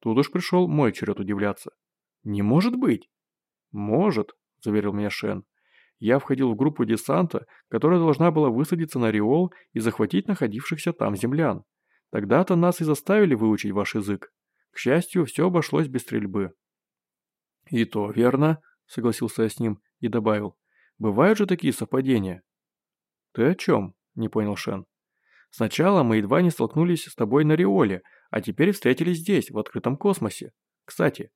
Тут уж пришел мой черед удивляться. «Не может быть!» «Может», – заверил меня Шен. «Я входил в группу десанта, которая должна была высадиться на Риол и захватить находившихся там землян. Тогда-то нас и заставили выучить ваш язык. К счастью, все обошлось без стрельбы». «И то верно», – согласился я с ним и добавил. «Бывают же такие совпадения». «Ты о чем?» – не понял Шен. «Сначала мы едва не столкнулись с тобой на Риоле, а теперь встретились здесь, в открытом космосе. Кстати,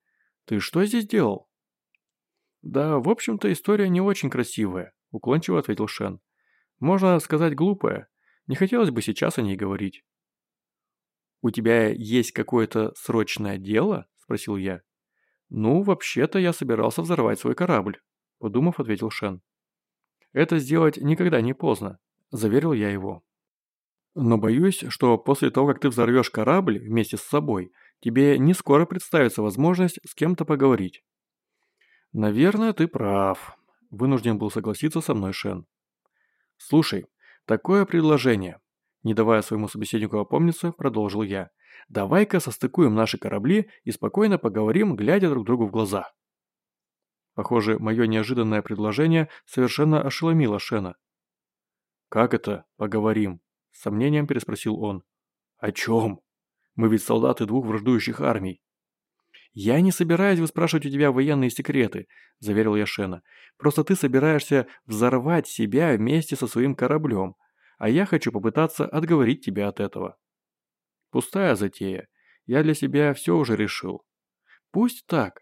ты что здесь делал?» «Да, в общем-то, история не очень красивая», – уклончиво ответил Шен. «Можно сказать, глупая. Не хотелось бы сейчас о ней говорить». «У тебя есть какое-то срочное дело?» – спросил я. «Ну, вообще-то я собирался взорвать свой корабль», – подумав, ответил Шен. «Это сделать никогда не поздно», – заверил я его. «Но боюсь, что после того, как ты взорвешь корабль вместе с собой – тебе не скоро представится возможность с кем-то поговорить». «Наверное, ты прав», – вынужден был согласиться со мной Шен. «Слушай, такое предложение», – не давая своему собеседнику опомниться, продолжил я. «Давай-ка состыкуем наши корабли и спокойно поговорим, глядя друг другу в глаза». Похоже, мое неожиданное предложение совершенно ошеломило Шена. «Как это «поговорим»?» – с сомнением переспросил он. «О чем?» Мы ведь солдаты двух враждующих армий». «Я не собираюсь выспрашивать у тебя военные секреты», – заверил я Шена. «Просто ты собираешься взорвать себя вместе со своим кораблем, а я хочу попытаться отговорить тебя от этого». «Пустая затея. Я для себя все уже решил». «Пусть так.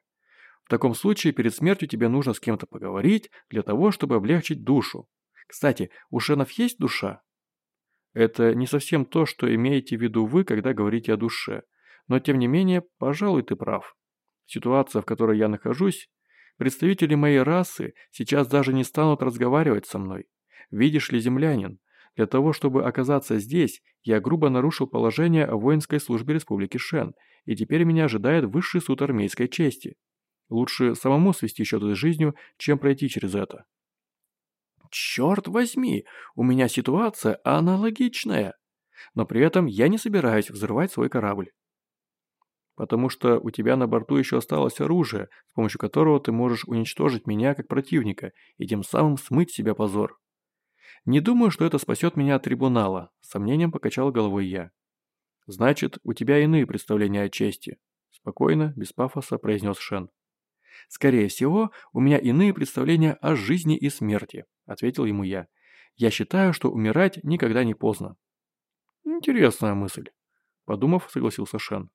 В таком случае перед смертью тебе нужно с кем-то поговорить для того, чтобы облегчить душу. Кстати, у Шенов есть душа?» Это не совсем то, что имеете в виду вы, когда говорите о душе. Но тем не менее, пожалуй, ты прав. Ситуация, в которой я нахожусь, представители моей расы сейчас даже не станут разговаривать со мной. Видишь ли, землянин, для того, чтобы оказаться здесь, я грубо нарушил положение о воинской службе Республики Шен, и теперь меня ожидает высший суд армейской чести. Лучше самому свести счеты с жизнью, чем пройти через это. Черт возьми, у меня ситуация аналогичная. Но при этом я не собираюсь взрывать свой корабль. Потому что у тебя на борту еще осталось оружие, с помощью которого ты можешь уничтожить меня как противника и тем самым смыть себя позор. Не думаю, что это спасет меня от трибунала, с сомнением покачал головой я. Значит, у тебя иные представления о чести. Спокойно, без пафоса произнес Шен. Скорее всего, у меня иные представления о жизни и смерти», – ответил ему я. «Я считаю, что умирать никогда не поздно». «Интересная мысль», – подумав, согласился Шен.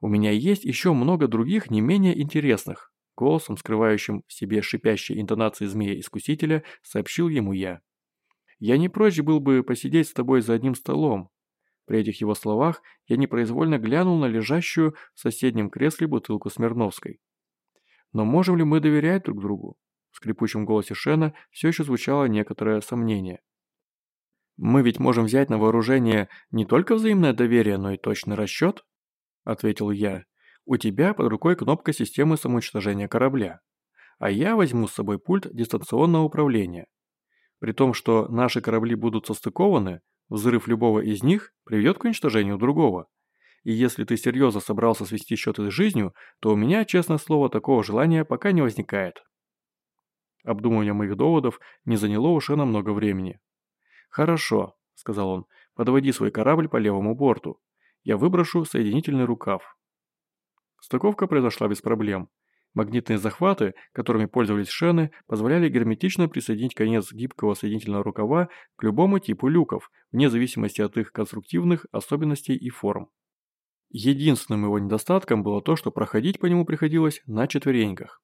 «У меня есть еще много других не менее интересных», – голосом, скрывающим в себе шипящие интонации змея-искусителя, сообщил ему я. «Я не прочь был бы посидеть с тобой за одним столом». При этих его словах я непроизвольно глянул на лежащую в соседнем кресле бутылку Смирновской. Но можем ли мы доверять друг другу? В скрипучем голосе Шена все еще звучало некоторое сомнение. «Мы ведь можем взять на вооружение не только взаимное доверие, но и точный расчет?» Ответил я. «У тебя под рукой кнопка системы самоуничтожения корабля, а я возьму с собой пульт дистанционного управления. При том, что наши корабли будут состыкованы, взрыв любого из них приведет к уничтожению другого. И если ты серьезно собрался свести счеты с жизнью, то у меня, честное слово, такого желания пока не возникает. Обдумывание моих доводов не заняло у Шена много времени. «Хорошо», — сказал он, — «подводи свой корабль по левому борту. Я выброшу соединительный рукав». Стыковка произошла без проблем. Магнитные захваты, которыми пользовались шены, позволяли герметично присоединить конец гибкого соединительного рукава к любому типу люков, вне зависимости от их конструктивных особенностей и форм. Единственным его недостатком было то, что проходить по нему приходилось на четвереньках.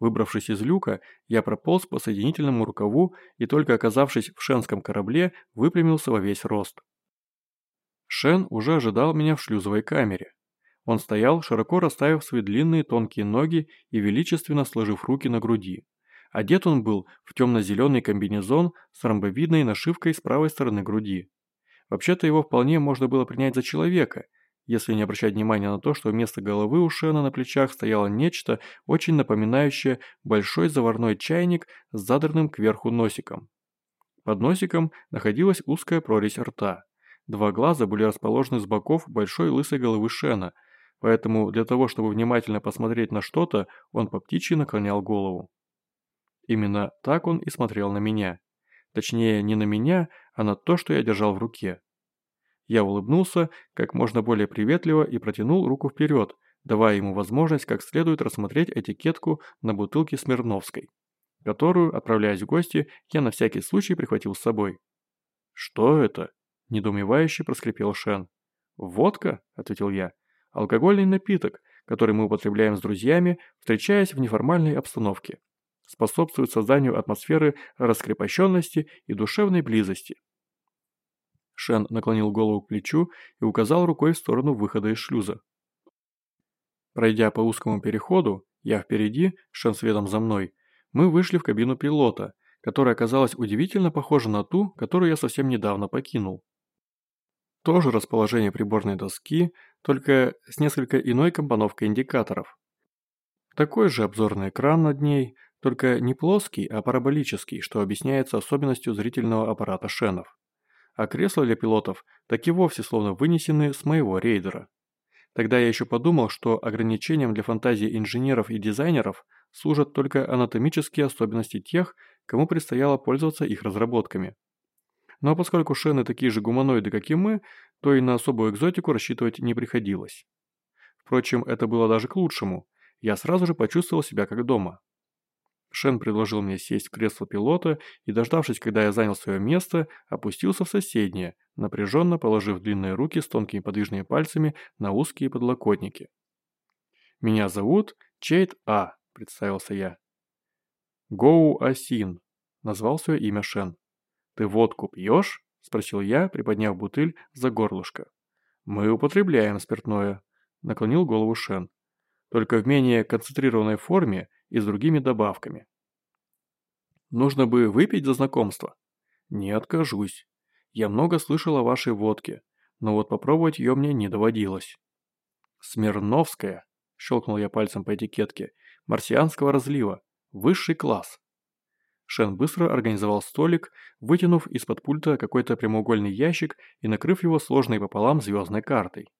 Выбравшись из люка, я прополз по соединительному рукаву и только оказавшись в шенском корабле, выпрямился во весь рост. Шен уже ожидал меня в шлюзовой камере. Он стоял, широко расставив свои длинные тонкие ноги и величественно сложив руки на груди. Одет он был в темно-зеленый комбинезон с ромбовидной нашивкой с правой стороны груди. Вообще-то его вполне можно было принять за человека, если не обращать внимания на то, что вместо головы у Шена на плечах стояло нечто, очень напоминающее большой заварной чайник с задранным кверху носиком. Под носиком находилась узкая прорезь рта. Два глаза были расположены с боков большой лысой головы Шена, поэтому для того, чтобы внимательно посмотреть на что-то, он по птичьи наклонял голову. Именно так он и смотрел на меня. Точнее, не на меня, а на то, что я держал в руке. Я улыбнулся как можно более приветливо и протянул руку вперед, давая ему возможность как следует рассмотреть этикетку на бутылке Смирновской, которую, отправляясь в гости, я на всякий случай прихватил с собой. «Что это?» – недоумевающе проскрипел Шен. «Водка?» – ответил я. «Алкогольный напиток, который мы употребляем с друзьями, встречаясь в неформальной обстановке. Способствует созданию атмосферы раскрепощенности и душевной близости. Шен наклонил голову к плечу и указал рукой в сторону выхода из шлюза. Пройдя по узкому переходу, я впереди, Шен следом за мной, мы вышли в кабину пилота, которая оказалась удивительно похожа на ту, которую я совсем недавно покинул. Тоже расположение приборной доски, только с несколько иной компоновкой индикаторов. Такой же обзорный экран над ней, только не плоский, а параболический, что объясняется особенностью зрительного аппарата Шенов а кресла для пилотов так и вовсе словно вынесены с моего рейдера. Тогда я еще подумал, что ограничением для фантазии инженеров и дизайнеров служат только анатомические особенности тех, кому предстояло пользоваться их разработками. Но поскольку шены такие же гуманоиды, как и мы, то и на особую экзотику рассчитывать не приходилось. Впрочем, это было даже к лучшему. Я сразу же почувствовал себя как дома. Шен предложил мне сесть в кресло пилота и, дождавшись, когда я занял свое место, опустился в соседнее, напряженно положив длинные руки с тонкими подвижными пальцами на узкие подлокотники. «Меня зовут Чейт А», – представился я. «Гоу Асин», – назвал свое имя Шен. «Ты водку пьешь?» – спросил я, приподняв бутыль за горлышко. «Мы употребляем спиртное», – наклонил голову Шен. «Только в менее концентрированной форме и с другими добавками. Нужно бы выпить за знакомство. Не откажусь. Я много слышал о вашей водке, но вот попробовать ее мне не доводилось. Смирновская, щелкнул я пальцем по этикетке, марсианского разлива, высший класс. Шен быстро организовал столик, вытянув из-под пульта какой-то прямоугольный ящик и накрыв его сложной пополам звездной картой.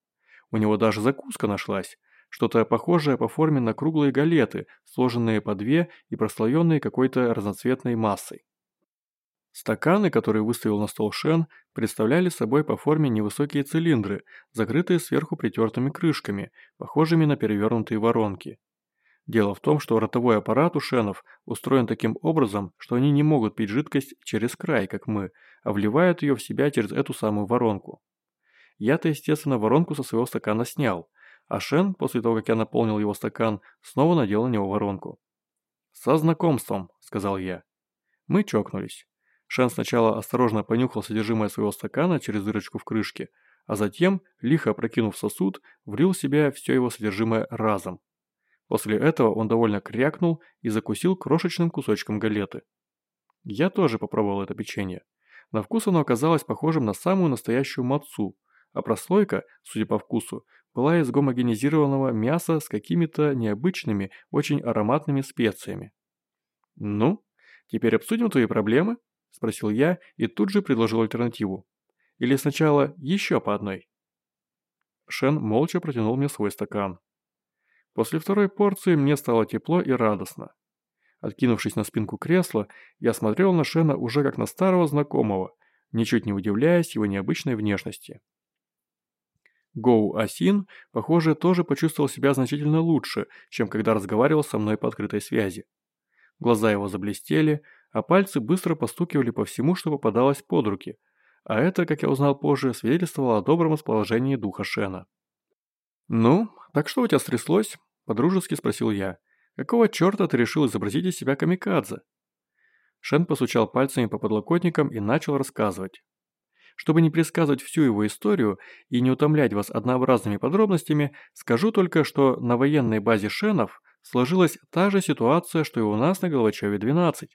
У него даже закуска нашлась, что-то похожее по форме на круглые галеты, сложенные по две и прослоенные какой-то разноцветной массой. Стаканы, которые выставил на стол Шен, представляли собой по форме невысокие цилиндры, закрытые сверху притертыми крышками, похожими на перевернутые воронки. Дело в том, что ротовой аппарат у Шенов устроен таким образом, что они не могут пить жидкость через край, как мы, а вливают ее в себя через эту самую воронку. Я-то, естественно, воронку со своего стакана снял, а Шен, после того, как я наполнил его стакан, снова надел на него воронку. «Со знакомством», — сказал я. Мы чокнулись. Шен сначала осторожно понюхал содержимое своего стакана через дырочку в крышке, а затем, лихо опрокинув сосуд, влил в себя все его содержимое разом. После этого он довольно крякнул и закусил крошечным кусочком галеты. Я тоже попробовал это печенье. На вкус оно оказалось похожим на самую настоящую мацу, а прослойка, судя по вкусу, была из гомогенизированного мяса с какими-то необычными, очень ароматными специями. «Ну, теперь обсудим твои проблемы?» – спросил я и тут же предложил альтернативу. «Или сначала еще по одной?» Шен молча протянул мне свой стакан. После второй порции мне стало тепло и радостно. Откинувшись на спинку кресла, я смотрел на Шена уже как на старого знакомого, ничуть не удивляясь его необычной внешности. Гоу Асин, похоже, тоже почувствовал себя значительно лучше, чем когда разговаривал со мной по открытой связи. Глаза его заблестели, а пальцы быстро постукивали по всему, что попадалось под руки, а это, как я узнал позже, свидетельствовало о добром расположении духа Шена. «Ну, так что у тебя стряслось?» – подружески спросил я. «Какого черта ты решил изобразить из себя камикадзе?» Шен постучал пальцами по подлокотникам и начал рассказывать. Чтобы не пересказывать всю его историю и не утомлять вас однообразными подробностями, скажу только, что на военной базе Шенов сложилась та же ситуация, что и у нас на Головачеве-12.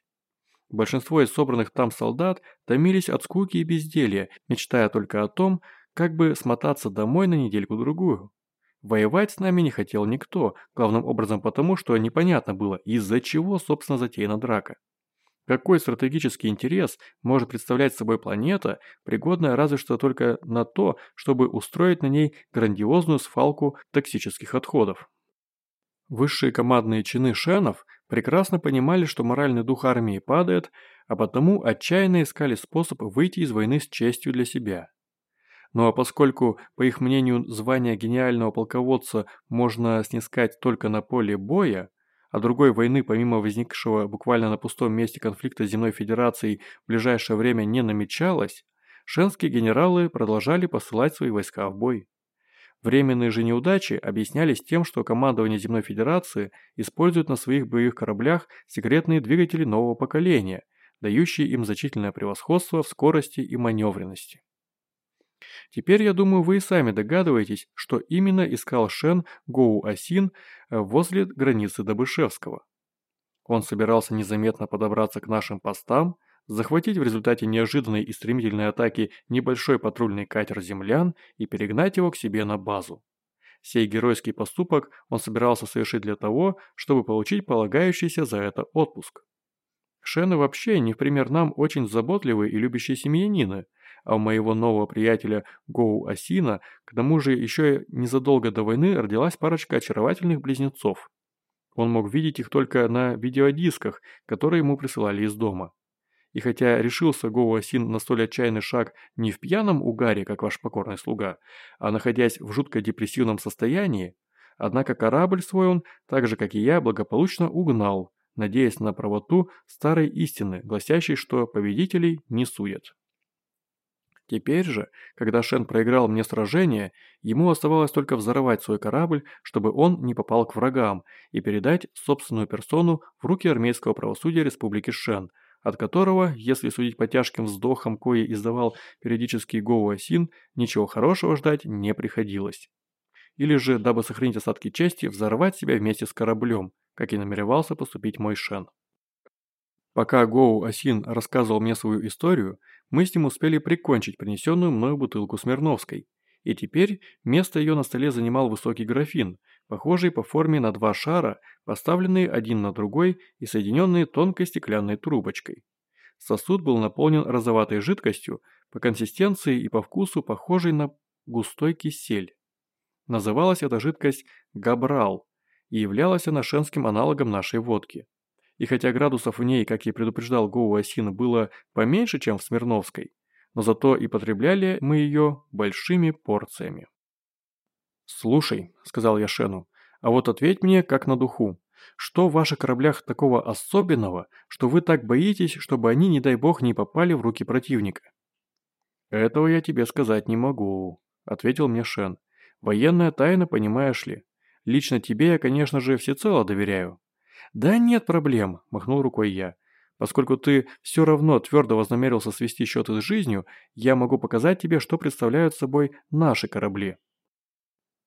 Большинство из собранных там солдат томились от скуки и безделья, мечтая только о том, как бы смотаться домой на недельку-другую. Воевать с нами не хотел никто, главным образом потому, что непонятно было, из-за чего, собственно, затеяна драка. Какой стратегический интерес может представлять собой планета, пригодная разве что только на то, чтобы устроить на ней грандиозную свалку токсических отходов? Высшие командные чины шенов прекрасно понимали, что моральный дух армии падает, а потому отчаянно искали способ выйти из войны с честью для себя. Ну а поскольку, по их мнению, звание гениального полководца можно снискать только на поле боя, а другой войны, помимо возникшего буквально на пустом месте конфликта с Земной Федерацией, в ближайшее время не намечалось, шенские генералы продолжали посылать свои войска в бой. Временные же неудачи объяснялись тем, что командование Земной Федерации использует на своих боевых кораблях секретные двигатели нового поколения, дающие им значительное превосходство в скорости и маневренности. Теперь, я думаю, вы и сами догадываетесь, что именно искал Шен Гоу Асин э, возле границы Добышевского. Он собирался незаметно подобраться к нашим постам, захватить в результате неожиданной и стремительной атаки небольшой патрульный катер землян и перегнать его к себе на базу. Сей геройский поступок он собирался совершить для того, чтобы получить полагающийся за это отпуск. Шены вообще, не в пример нам, очень заботливые и любящие семьянины – а у моего нового приятеля Гоу Асина, к тому же еще незадолго до войны родилась парочка очаровательных близнецов. Он мог видеть их только на видеодисках, которые ему присылали из дома. И хотя решился Гоу Асин на столь отчаянный шаг не в пьяном угаре, как ваш покорный слуга, а находясь в жутко депрессивном состоянии, однако корабль свой он, так же как и я, благополучно угнал, надеясь на правоту старой истины, гласящей, что победителей не сует. Теперь же, когда Шен проиграл мне сражение, ему оставалось только взорвать свой корабль, чтобы он не попал к врагам, и передать собственную персону в руки армейского правосудия Республики Шен, от которого, если судить по тяжким вздохам, кои издавал периодический Гоу Асин, ничего хорошего ждать не приходилось. Или же, дабы сохранить остатки чести, взорвать себя вместе с кораблем, как и намеревался поступить мой Шен. Пока Гоу Асин рассказывал мне свою историю, мы с ним успели прикончить принесенную мною бутылку Смирновской. И теперь место ее на столе занимал высокий графин, похожий по форме на два шара, поставленные один на другой и соединенные тонкой стеклянной трубочкой. Сосуд был наполнен розоватой жидкостью, по консистенции и по вкусу похожей на густой кисель. Называлась эта жидкость «габрал» и являлась она шенским аналогом нашей водки. И хотя градусов в ней, как и предупреждал Гоу Асин, было поменьше, чем в Смирновской, но зато и потребляли мы ее большими порциями. «Слушай», — сказал я Шену, — «а вот ответь мне как на духу. Что в ваших кораблях такого особенного, что вы так боитесь, чтобы они, не дай бог, не попали в руки противника?» «Этого я тебе сказать не могу», — ответил мне Шен. «Военная тайна, понимаешь ли. Лично тебе я, конечно же, всецело доверяю. «Да нет проблем», – махнул рукой я. «Поскольку ты все равно твердо вознамерился свести счеты с жизнью, я могу показать тебе, что представляют собой наши корабли».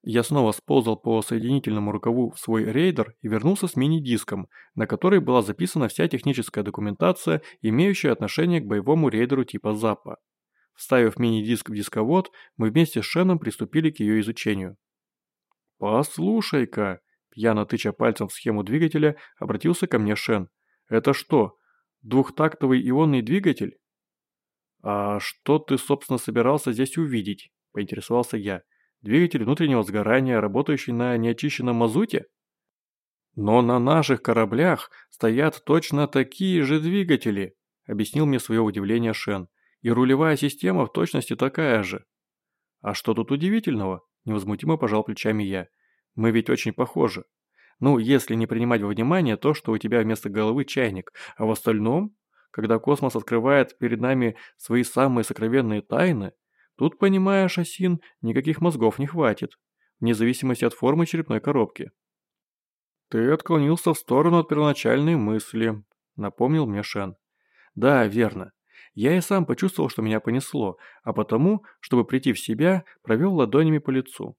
Я снова сползал по соединительному рукаву в свой рейдер и вернулся с мини-диском, на который была записана вся техническая документация, имеющая отношение к боевому рейдеру типа Заппа. Вставив мини-диск в дисковод, мы вместе с Шеном приступили к ее изучению. «Послушай-ка», Пьяно тыча пальцем в схему двигателя, обратился ко мне Шен. «Это что, двухтактовый ионный двигатель?» «А что ты, собственно, собирался здесь увидеть?» – поинтересовался я. «Двигатель внутреннего сгорания, работающий на неочищенном мазуте?» «Но на наших кораблях стоят точно такие же двигатели», – объяснил мне свое удивление Шен. «И рулевая система в точности такая же». «А что тут удивительного?» – невозмутимо пожал плечами я. Мы ведь очень похожи. Ну, если не принимать во внимание то, что у тебя вместо головы чайник, а в остальном, когда космос открывает перед нами свои самые сокровенные тайны, тут, понимаешь, Асин, никаких мозгов не хватит. вне зависимости от формы черепной коробки. «Ты отклонился в сторону от первоначальной мысли», — напомнил мне Шен. «Да, верно. Я и сам почувствовал, что меня понесло, а потому, чтобы прийти в себя, провел ладонями по лицу.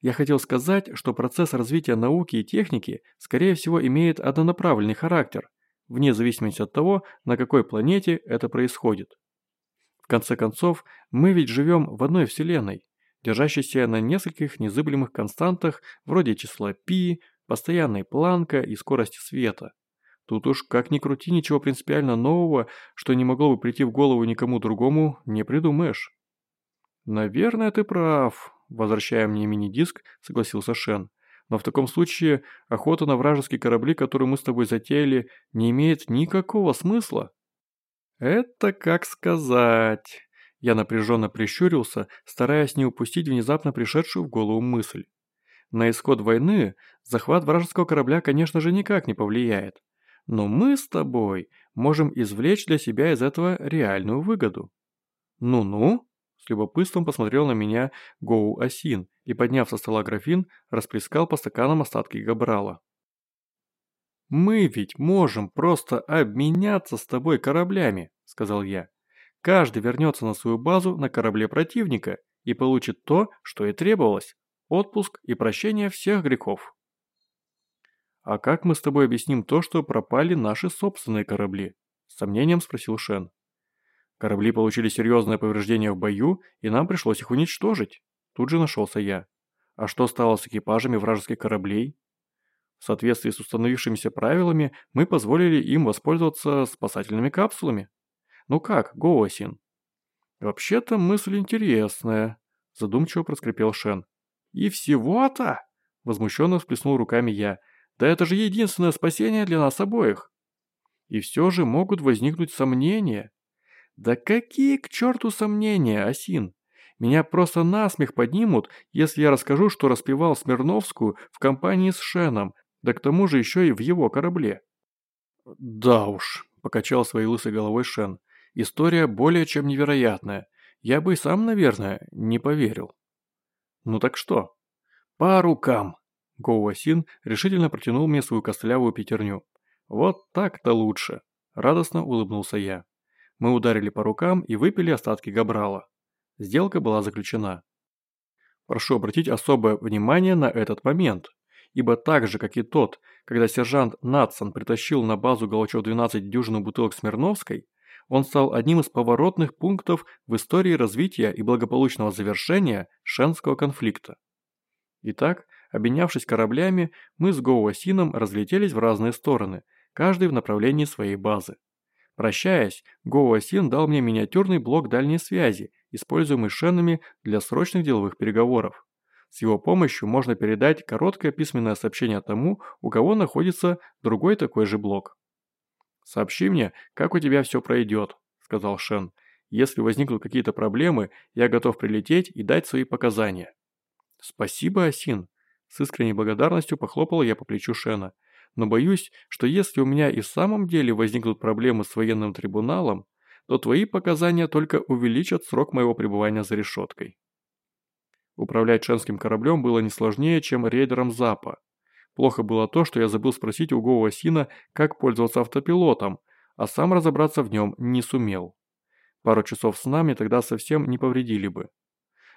Я хотел сказать, что процесс развития науки и техники, скорее всего, имеет однонаправленный характер, вне зависимости от того, на какой планете это происходит. В конце концов, мы ведь живем в одной Вселенной, держащейся на нескольких незыблемых константах вроде числа π, постоянной планка и скорости света. Тут уж как ни крути, ничего принципиально нового, что не могло бы прийти в голову никому другому, не придумаешь. «Наверное, ты прав», – возвращая мне мини-диск, согласился Шен. «Но в таком случае охота на вражеские корабли, которые мы с тобой затеяли, не имеет никакого смысла». «Это как сказать...» Я напряженно прищурился, стараясь не упустить внезапно пришедшую в голову мысль. На исход войны захват вражеского корабля, конечно же, никак не повлияет. Но мы с тобой можем извлечь для себя из этого реальную выгоду. Ну-ну, любопытством посмотрел на меня Гоу Асин и, подняв со стола графин, расплескал по стаканам остатки Габрала. «Мы ведь можем просто обменяться с тобой кораблями», – сказал я. «Каждый вернется на свою базу на корабле противника и получит то, что и требовалось – отпуск и прощение всех грехов». «А как мы с тобой объясним то, что пропали наши собственные корабли?» – с сомнением спросил Шен. «Корабли получили серьезное повреждение в бою, и нам пришлось их уничтожить». Тут же нашелся я. «А что стало с экипажами вражеских кораблей?» В соответствии с установившимися правилами, мы позволили им воспользоваться спасательными капсулами. Ну как, Гоосин? Вообще-то мысль интересная, задумчиво проскрипел Шен. И всего-то? Возмущенно всплеснул руками я. Да это же единственное спасение для нас обоих. И все же могут возникнуть сомнения. Да какие к черту сомнения, Осин? Меня просто насмех поднимут, если я расскажу, что распевал Смирновскую в компании с Шеном, да к тому же еще и в его корабле. Да уж, покачал своей лысой головой Шен. История более чем невероятная. Я бы и сам, наверное, не поверил. Ну так что? По рукам, Гоуасин решительно протянул мне свою костлявую пятерню. «Вот так-то лучше!» – радостно улыбнулся я. Мы ударили по рукам и выпили остатки габрала. Сделка была заключена. Прошу обратить особое внимание на этот момент, ибо так же, как и тот, когда сержант Натсон притащил на базу Галачев-12 дюжину бутылок Смирновской, он стал одним из поворотных пунктов в истории развития и благополучного завершения Шенского конфликта. Итак, Обменявшись кораблями, мы с Гоуасином разлетелись в разные стороны, каждый в направлении своей базы. Прощаясь, Гоуасин дал мне миниатюрный блок дальней связи, используемый Шенами для срочных деловых переговоров. С его помощью можно передать короткое письменное сообщение тому, у кого находится другой такой же блок. «Сообщи мне, как у тебя все пройдет», – сказал Шен. «Если возникнут какие-то проблемы, я готов прилететь и дать свои показания». «Спасибо, Асин», с искренней благодарностью похлопал я по плечу Шена. Но боюсь, что если у меня и в самом деле возникнут проблемы с военным трибуналом, то твои показания только увеличат срок моего пребывания за решеткой. Управлять шенским кораблем было не сложнее, чем рейдером Запа. Плохо было то, что я забыл спросить у Гоу Сина, как пользоваться автопилотом, а сам разобраться в нем не сумел. Пару часов сна мне тогда совсем не повредили бы.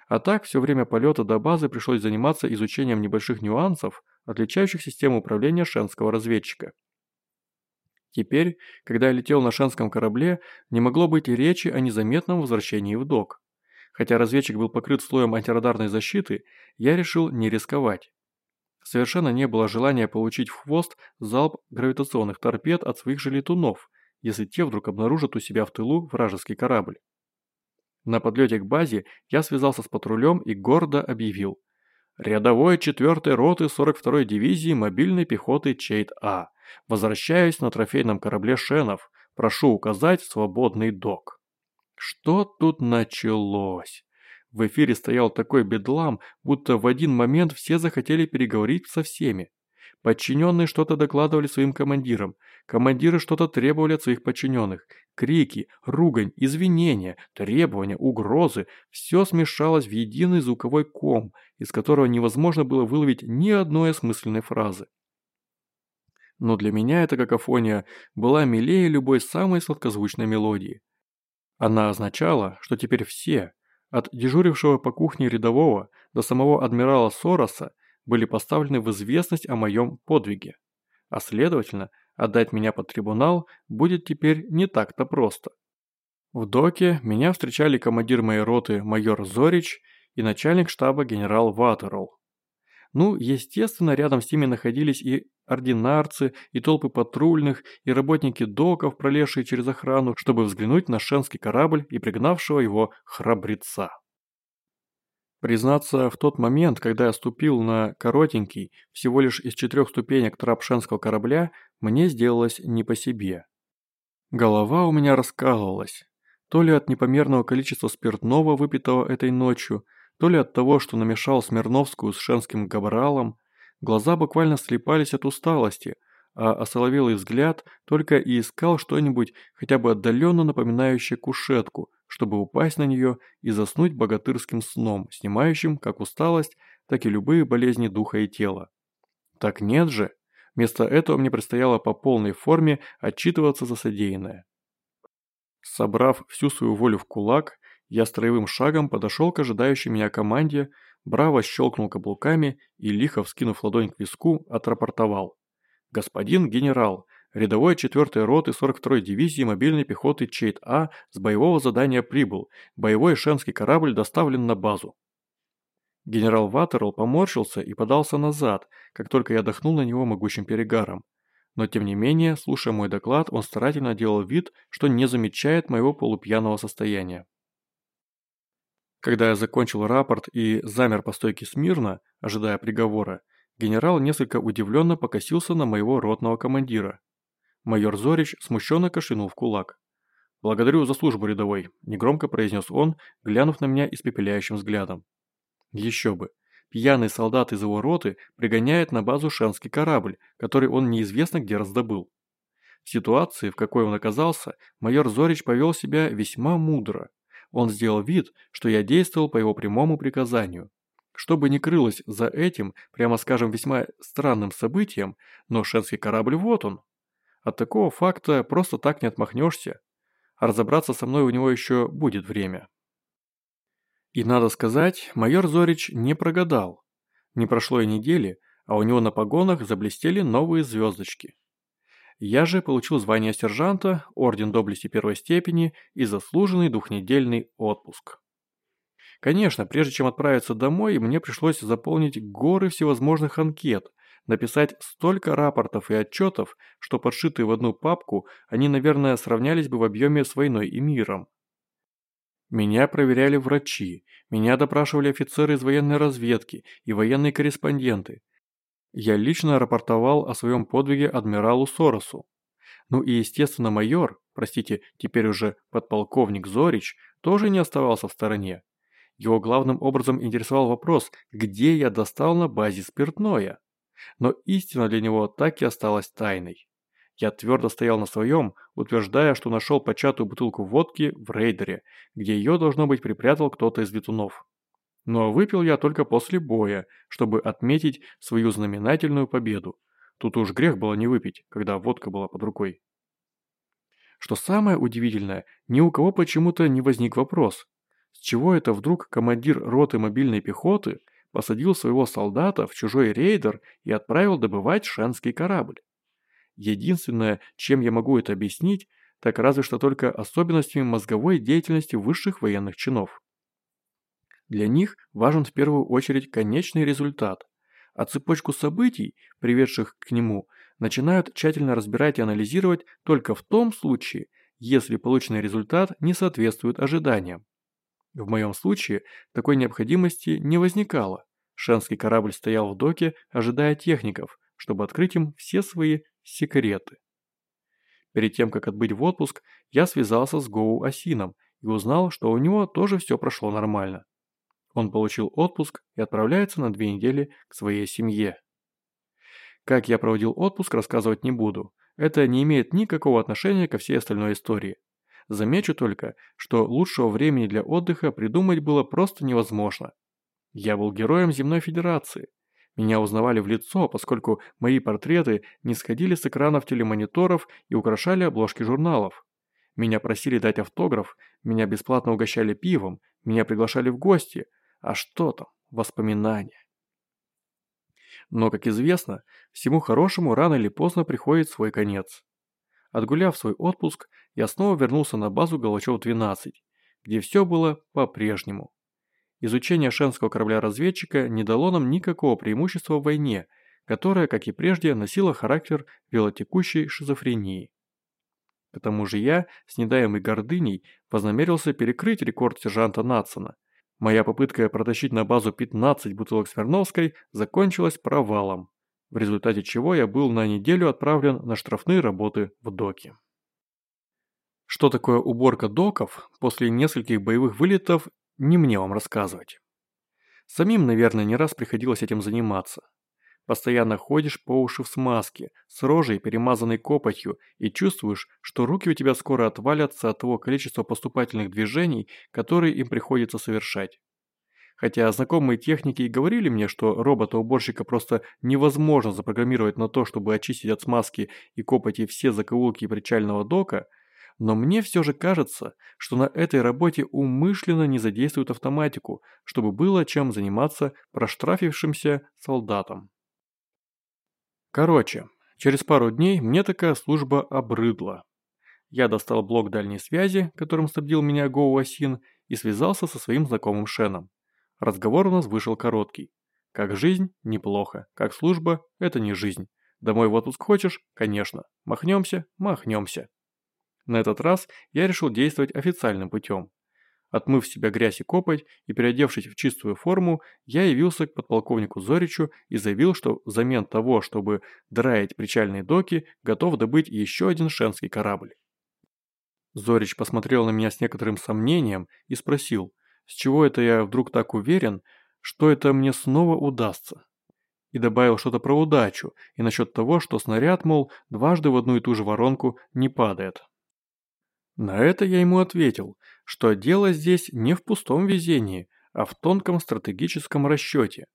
А так, все время полета до базы пришлось заниматься изучением небольших нюансов, отличающих систему управления шенского разведчика. Теперь, когда я летел на шенском корабле, не могло быть и речи о незаметном возвращении в док. Хотя разведчик был покрыт слоем антирадарной защиты, я решил не рисковать. Совершенно не было желания получить в хвост залп гравитационных торпед от своих же летунов, если те вдруг обнаружат у себя в тылу вражеский корабль. На подлете к базе я связался с патрулем и гордо объявил. Рядовой 4-й роты 42-й дивизии мобильной пехоты Чейт-А. Возвращаюсь на трофейном корабле Шенов. Прошу указать свободный док. Что тут началось? В эфире стоял такой бедлам, будто в один момент все захотели переговорить со всеми. Подчиненные что-то докладывали своим командирам. Командиры что-то требовали от своих подчиненных. Крики, ругань, извинения, требования, угрозы – все смешалось в единый звуковой ком, из которого невозможно было выловить ни одной осмысленной фразы. Но для меня эта какофония была милее любой самой сладкозвучной мелодии. Она означала, что теперь все, от дежурившего по кухне рядового до самого адмирала Сороса, были поставлены в известность о моем подвиге. А следовательно, отдать меня под трибунал будет теперь не так-то просто. В доке меня встречали командир моей роты майор Зорич и начальник штаба генерал Ватерол. Ну, естественно, рядом с ними находились и ординарцы, и толпы патрульных, и работники доков, пролезшие через охрану, чтобы взглянуть на шенский корабль и пригнавшего его храбреца. Признаться, в тот момент, когда я ступил на коротенький, всего лишь из четырех ступенек трап шенского корабля, мне сделалось не по себе. Голова у меня раскалывалась. То ли от непомерного количества спиртного, выпитого этой ночью, то ли от того, что намешал Смирновскую с шенским габралом, глаза буквально слепались от усталости, а осоловелый взгляд только и искал что-нибудь хотя бы отдаленно напоминающее кушетку, чтобы упасть на нее и заснуть богатырским сном, снимающим как усталость, так и любые болезни духа и тела. Так нет же. Вместо этого мне предстояло по полной форме отчитываться за содеянное. Собрав всю свою волю в кулак, я строевым шагом подошел к ожидающей меня команде, браво щелкнул каблуками и, лихо вскинув ладонь к виску, отрапортовал. «Господин генерал, рядовой 4-й роты 42-й дивизии мобильной пехоты Чейт-А с боевого задания прибыл. Боевой шенский корабль доставлен на базу». Генерал Ваттерл поморщился и подался назад, как только я дохнул на него могучим перегаром. Но тем не менее, слушая мой доклад, он старательно делал вид, что не замечает моего полупьяного состояния. Когда я закончил рапорт и замер по стойке смирно, ожидая приговора, генерал несколько удивленно покосился на моего ротного командира. Майор Зорич смущенно кашлянул в кулак. «Благодарю за службу, рядовой», – негромко произнес он, глянув на меня испепеляющим взглядом. Еще бы. Пьяный солдат из его роты пригоняет на базу шенский корабль, который он неизвестно где раздобыл. В ситуации, в какой он оказался, майор Зорич повел себя весьма мудро. Он сделал вид, что я действовал по его прямому приказанию. Что бы ни крылось за этим, прямо скажем, весьма странным событием, но шенский корабль вот он. От такого факта просто так не отмахнешься. А разобраться со мной у него еще будет время. И надо сказать, майор Зорич не прогадал. Не прошло и недели, а у него на погонах заблестели новые звездочки. Я же получил звание сержанта, орден доблести первой степени и заслуженный двухнедельный отпуск. Конечно, прежде чем отправиться домой, мне пришлось заполнить горы всевозможных анкет, написать столько рапортов и отчетов, что подшитые в одну папку, они, наверное, сравнялись бы в объеме с войной и миром. Меня проверяли врачи, меня допрашивали офицеры из военной разведки и военные корреспонденты, я лично рапортовал о своем подвиге адмиралу Соросу. Ну и естественно майор, простите, теперь уже подполковник Зорич, тоже не оставался в стороне. Его главным образом интересовал вопрос, где я достал на базе спиртное. Но истина для него так и осталась тайной. Я твердо стоял на своем, утверждая, что нашел початую бутылку водки в рейдере, где ее, должно быть, припрятал кто-то из летунов. Но выпил я только после боя, чтобы отметить свою знаменательную победу. Тут уж грех было не выпить, когда водка была под рукой. Что самое удивительное, ни у кого почему-то не возник вопрос. С чего это вдруг командир роты мобильной пехоты посадил своего солдата в чужой рейдер и отправил добывать шенский корабль? Единственное, чем я могу это объяснить, так разве что только особенностями мозговой деятельности высших военных чинов. Для них важен в первую очередь конечный результат, а цепочку событий, приведших к нему, начинают тщательно разбирать и анализировать только в том случае, если полученный результат не соответствует ожиданиям. В моем случае такой необходимости не возникало. Шенский корабль стоял в доке, ожидая техников, чтобы открыть им все свои секреты. Перед тем, как отбыть в отпуск, я связался с Гоу Асином и узнал, что у него тоже все прошло нормально. Он получил отпуск и отправляется на две недели к своей семье. Как я проводил отпуск, рассказывать не буду. Это не имеет никакого отношения ко всей остальной истории. Замечу только, что лучшего времени для отдыха придумать было просто невозможно. Я был героем Земной Федерации. Меня узнавали в лицо, поскольку мои портреты не сходили с экранов телемониторов и украшали обложки журналов. Меня просили дать автограф, меня бесплатно угощали пивом, меня приглашали в гости. А что там? Воспоминания. Но, как известно, всему хорошему рано или поздно приходит свой конец. Отгуляв свой отпуск, я снова вернулся на базу Галачев-12, где все было по-прежнему. Изучение шенского корабля-разведчика не дало нам никакого преимущества в войне, которая, как и прежде, носила характер велотекущей шизофрении. К тому же я, с недаемой гордыней, вознамерился перекрыть рекорд сержанта Натсона – Моя попытка протащить на базу 15 бутылок Смирновской закончилась провалом, в результате чего я был на неделю отправлен на штрафные работы в доке. Что такое уборка доков после нескольких боевых вылетов, не мне вам рассказывать. Самим, наверное, не раз приходилось этим заниматься. Постоянно ходишь по уши в смазке, с рожей, перемазанной копотью, и чувствуешь, что руки у тебя скоро отвалятся от того количества поступательных движений, которые им приходится совершать. Хотя знакомые техники и говорили мне, что робота-уборщика просто невозможно запрограммировать на то, чтобы очистить от смазки и копоти все закоулки причального дока, но мне все же кажется, что на этой работе умышленно не задействуют автоматику, чтобы было чем заниматься проштрафившимся солдатам. Короче, через пару дней мне такая служба обрыдла. Я достал блок дальней связи, которым снабдил меня Гоу Асин, и связался со своим знакомым Шеном. Разговор у нас вышел короткий. Как жизнь – неплохо, как служба – это не жизнь. Домой в отпуск хочешь? Конечно. Махнемся? Махнемся. На этот раз я решил действовать официальным путем. Отмыв себя грязь и копоть и переодевшись в чистую форму, я явился к подполковнику Зоричу и заявил, что взамен того, чтобы драить причальные доки, готов добыть еще один шенский корабль. Зорич посмотрел на меня с некоторым сомнением и спросил, с чего это я вдруг так уверен, что это мне снова удастся. И добавил что-то про удачу и насчет того, что снаряд, мол, дважды в одну и ту же воронку не падает. На это я ему ответил, что дело здесь не в пустом везении, а в тонком стратегическом расчете.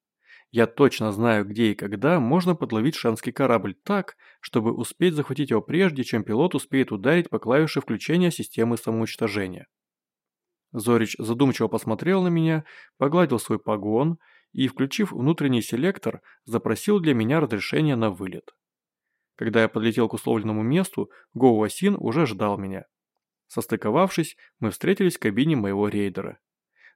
Я точно знаю, где и когда можно подловить шанский корабль так, чтобы успеть захватить его прежде, чем пилот успеет ударить по клавише включения системы самоуничтожения. Зорич задумчиво посмотрел на меня, погладил свой погон и, включив внутренний селектор, запросил для меня разрешение на вылет. Когда я подлетел к условленному месту, Гоу Асин уже ждал меня. Состыковавшись, мы встретились в кабине моего рейдера.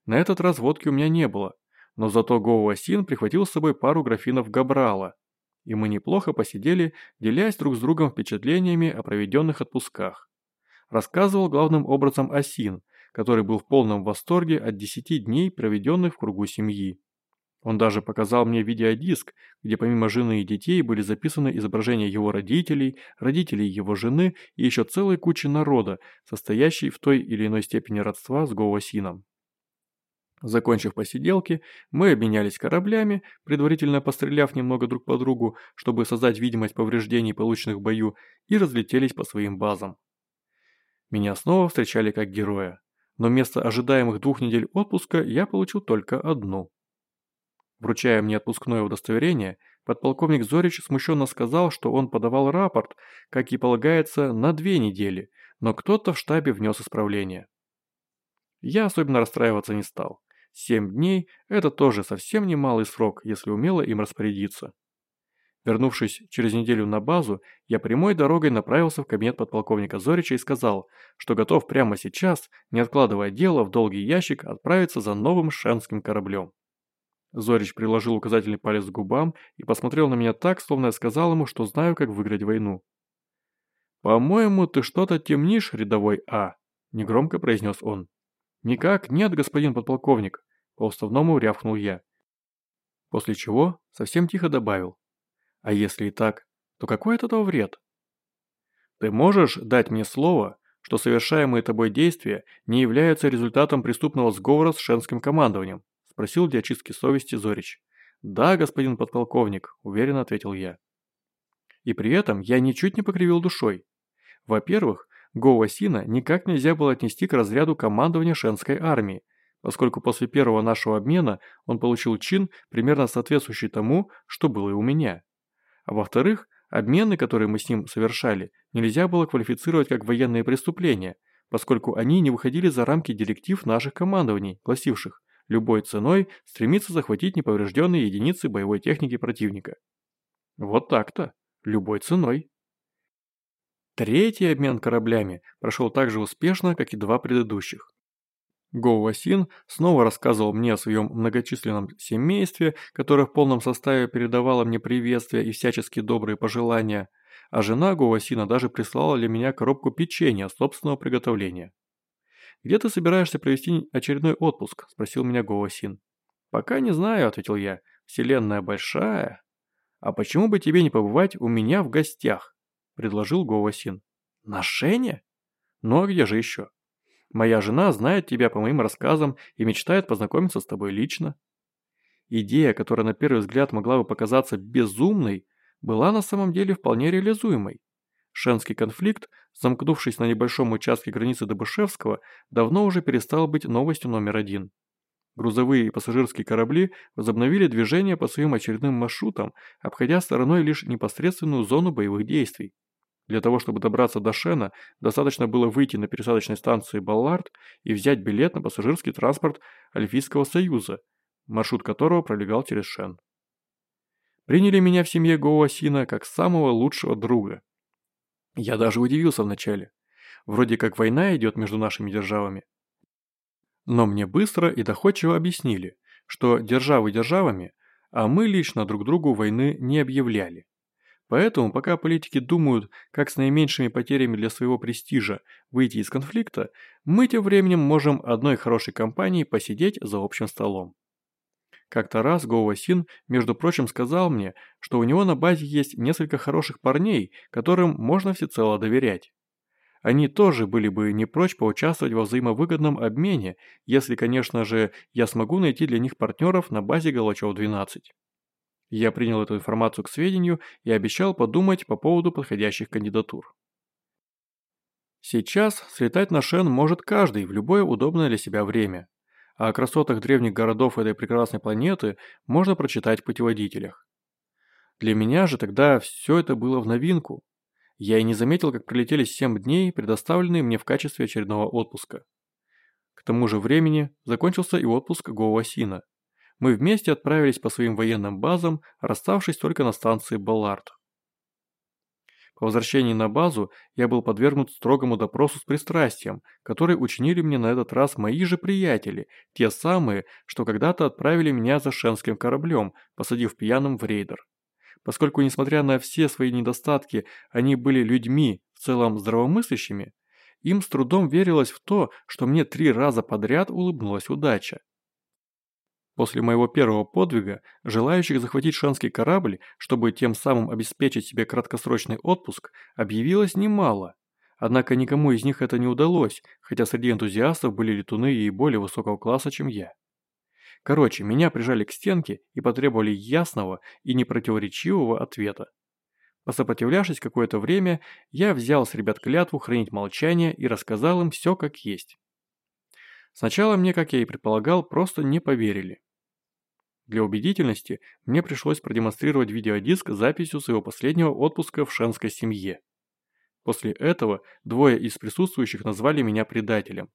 На этот раз водки у меня не было, но зато Гоу Асин прихватил с собой пару графинов Габрала, и мы неплохо посидели, делясь друг с другом впечатлениями о проведенных отпусках. Рассказывал главным образом Асин, который был в полном восторге от десяти дней, проведенных в кругу семьи. Он даже показал мне видеодиск, где помимо жены и детей были записаны изображения его родителей, родителей его жены и еще целой кучи народа, состоящей в той или иной степени родства с Гоуасином. Закончив посиделки, мы обменялись кораблями, предварительно постреляв немного друг по другу, чтобы создать видимость повреждений, полученных в бою, и разлетелись по своим базам. Меня снова встречали как героя, но вместо ожидаемых двух недель отпуска я получил только одну. Вручая мне отпускное удостоверение, подполковник Зорич смущенно сказал, что он подавал рапорт, как и полагается, на две недели, но кто-то в штабе внес исправление. Я особенно расстраиваться не стал. Семь дней – это тоже совсем немалый срок, если умело им распорядиться. Вернувшись через неделю на базу, я прямой дорогой направился в кабинет подполковника Зорича и сказал, что готов прямо сейчас, не откладывая дело в долгий ящик, отправиться за новым шенским кораблем. Зорич приложил указательный палец к губам и посмотрел на меня так, словно я сказал ему, что знаю, как выиграть войну. «По-моему, ты что-то темнишь, рядовой А», – негромко произнес он. «Никак нет, господин подполковник», – по-уставному рявкнул я. После чего совсем тихо добавил. «А если и так, то какой от этого вред?» «Ты можешь дать мне слово, что совершаемые тобой действия не являются результатом преступного сговора с шенским командованием?» спросил для очистки совести Зорич. «Да, господин подполковник», – уверенно ответил я. И при этом я ничуть не покривил душой. Во-первых, Гоу Сина никак нельзя было отнести к разряду командования шенской армии, поскольку после первого нашего обмена он получил чин, примерно соответствующий тому, что было и у меня. А во-вторых, обмены, которые мы с ним совершали, нельзя было квалифицировать как военные преступления, поскольку они не выходили за рамки директив наших командований, гласивших любой ценой стремиться захватить неповрежденные единицы боевой техники противника. Вот так-то, любой ценой. Третий обмен кораблями прошел так же успешно, как и два предыдущих. Гоу Васин снова рассказывал мне о своем многочисленном семействе, которое в полном составе передавало мне приветствия и всяческие добрые пожелания, а жена Гоу Васина даже прислала для меня коробку печенья собственного приготовления. «Где ты собираешься провести очередной отпуск?» – спросил меня Гоу Васин. «Пока не знаю», – ответил я. «Вселенная большая». «А почему бы тебе не побывать у меня в гостях?» предложил Govасин. «Ношение? Ну а где же еще? Моя жена знает тебя по моим рассказам и мечтает познакомиться с тобой лично». Идея, которая на первый взгляд могла бы показаться безумной, была на самом деле вполне реализуемой. Шенский конфликт, замкнувшись на небольшом участке границы Добышевского, давно уже перестал быть новостью номер один. Грузовые и пассажирские корабли возобновили движение по своим очередным маршрутам, обходя стороной лишь непосредственную зону боевых действий. Для того, чтобы добраться до Шена, достаточно было выйти на пересадочной станции Баллард и взять билет на пассажирский транспорт Альфийского Союза, маршрут которого пролегал через Шен. Приняли меня в семье Гоуасина как самого лучшего друга. Я даже удивился вначале. Вроде как война идет между нашими державами. Но мне быстро и доходчиво объяснили, что державы державами, а мы лично друг другу войны не объявляли. Поэтому, пока политики думают, как с наименьшими потерями для своего престижа выйти из конфликта, мы тем временем можем одной хорошей компанией посидеть за общим столом. Как-то раз Гоу Син, между прочим, сказал мне, что у него на базе есть несколько хороших парней, которым можно всецело доверять. Они тоже были бы не прочь поучаствовать во взаимовыгодном обмене, если, конечно же, я смогу найти для них партнеров на базе Галачев-12. Я принял эту информацию к сведению и обещал подумать по поводу подходящих кандидатур. Сейчас слетать на Шен может каждый в любое удобное для себя время. А о красотах древних городов этой прекрасной планеты можно прочитать в путеводителях. Для меня же тогда все это было в новинку. Я и не заметил, как пролетели 7 дней, предоставленные мне в качестве очередного отпуска. К тому же времени закончился и отпуск Гоуасина мы вместе отправились по своим военным базам, расставшись только на станции Баллард. По возвращении на базу я был подвергнут строгому допросу с пристрастием, который учинили мне на этот раз мои же приятели, те самые, что когда-то отправили меня за шенским кораблем, посадив пьяным в рейдер. Поскольку, несмотря на все свои недостатки, они были людьми, в целом здравомыслящими, им с трудом верилось в то, что мне три раза подряд улыбнулась удача. После моего первого подвига, желающих захватить шанский корабль, чтобы тем самым обеспечить себе краткосрочный отпуск, объявилось немало. Однако никому из них это не удалось, хотя среди энтузиастов были летуны и более высокого класса, чем я. Короче, меня прижали к стенке и потребовали ясного и непротиворечивого ответа. Посопротивлявшись какое-то время, я взял с ребят клятву хранить молчание и рассказал им все как есть. Сначала мне, как я и предполагал, просто не поверили. Для убедительности мне пришлось продемонстрировать видеодиск с записью своего последнего отпуска в шенской семье. После этого двое из присутствующих назвали меня предателем.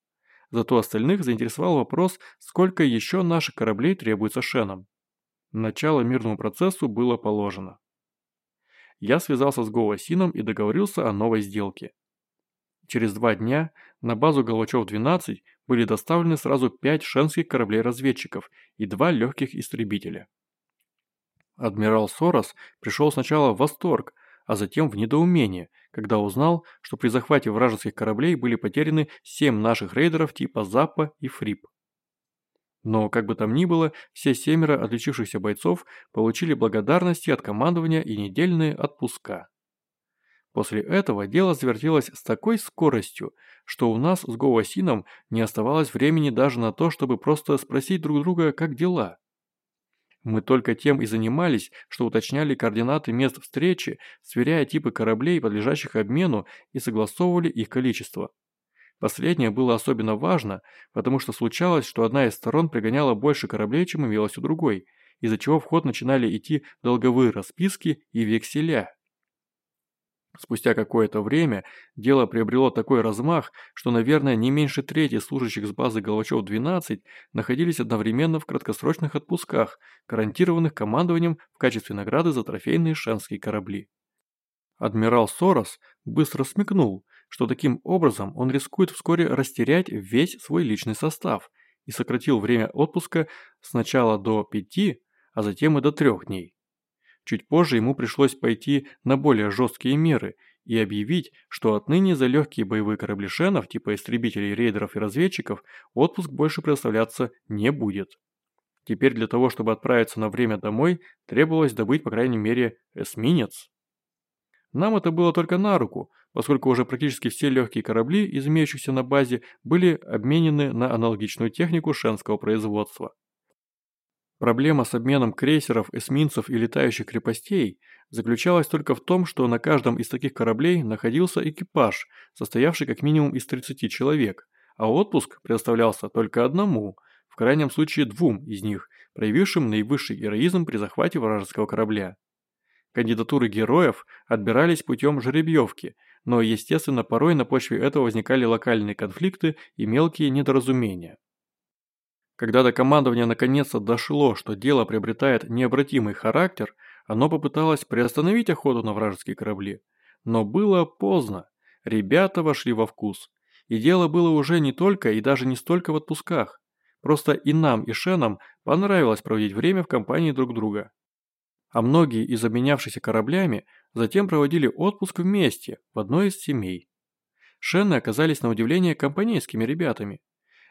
Зато остальных заинтересовал вопрос, сколько еще наших кораблей требуется Шенам. Начало мирному процессу было положено. Я связался с Гоуасином и договорился о новой сделке. Через два дня на базу Головачев-12 были доставлены сразу пять шенских кораблей-разведчиков и два легких истребителя. Адмирал Сорос пришел сначала в восторг, а затем в недоумение, когда узнал, что при захвате вражеских кораблей были потеряны семь наших рейдеров типа Заппа и Фрип. Но, как бы там ни было, все семеро отличившихся бойцов получили благодарности от командования и недельные отпуска. После этого дело завертелось с такой скоростью, что у нас с Гоуасином не оставалось времени даже на то, чтобы просто спросить друг друга, как дела. Мы только тем и занимались, что уточняли координаты мест встречи, сверяя типы кораблей, подлежащих обмену, и согласовывали их количество. Последнее было особенно важно, потому что случалось, что одна из сторон пригоняла больше кораблей, чем имелось у другой, из-за чего в ход начинали идти долговые расписки и векселя. Спустя какое-то время дело приобрело такой размах, что, наверное, не меньше трети служащих с базы Головачев-12 находились одновременно в краткосрочных отпусках, гарантированных командованием в качестве награды за трофейные шенские корабли. Адмирал Сорос быстро смекнул, что таким образом он рискует вскоре растерять весь свой личный состав и сократил время отпуска сначала до пяти, а затем и до трех дней. Чуть позже ему пришлось пойти на более жесткие меры и объявить, что отныне за легкие боевые корабли шенов, типа истребителей, рейдеров и разведчиков, отпуск больше предоставляться не будет. Теперь для того, чтобы отправиться на время домой, требовалось добыть, по крайней мере, эсминец. Нам это было только на руку, поскольку уже практически все легкие корабли, имеющиеся на базе, были обменены на аналогичную технику шенского производства. Проблема с обменом крейсеров, эсминцев и летающих крепостей заключалась только в том, что на каждом из таких кораблей находился экипаж, состоявший как минимум из 30 человек, а отпуск предоставлялся только одному, в крайнем случае двум из них, проявившим наивысший героизм при захвате вражеского корабля. Кандидатуры героев отбирались путем жеребьевки, но, естественно, порой на почве этого возникали локальные конфликты и мелкие недоразумения. Когда до командования наконец-то дошло, что дело приобретает необратимый характер, оно попыталось приостановить охоту на вражеские корабли. Но было поздно. Ребята вошли во вкус. И дело было уже не только и даже не столько в отпусках. Просто и нам, и Шенам понравилось проводить время в компании друг друга. А многие из обменявшихся кораблями затем проводили отпуск вместе, в одной из семей. Шены оказались на удивление компанейскими ребятами.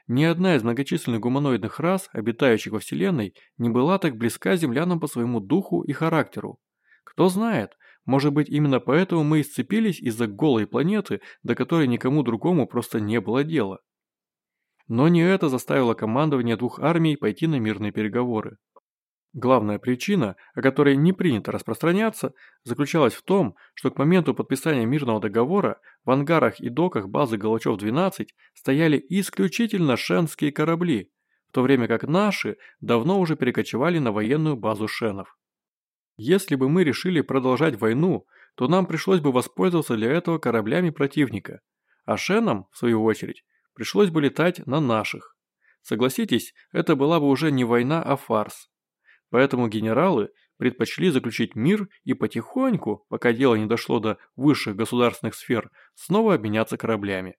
Ни одна из многочисленных гуманоидных рас, обитающих во Вселенной, не была так близка землянам по своему духу и характеру. Кто знает, может быть именно поэтому мы и сцепились из-за голой планеты, до которой никому другому просто не было дела. Но не это заставило командование двух армий пойти на мирные переговоры. Главная причина, о которой не принято распространяться, заключалась в том, что к моменту подписания мирного договора в ангарах и доках базы Галачев-12 стояли исключительно шенские корабли, в то время как наши давно уже перекочевали на военную базу шенов. Если бы мы решили продолжать войну, то нам пришлось бы воспользоваться для этого кораблями противника, а шенам, в свою очередь, пришлось бы летать на наших. Согласитесь, это была бы уже не война, а фарс. Поэтому генералы предпочли заключить мир и потихоньку, пока дело не дошло до высших государственных сфер, снова обменяться кораблями.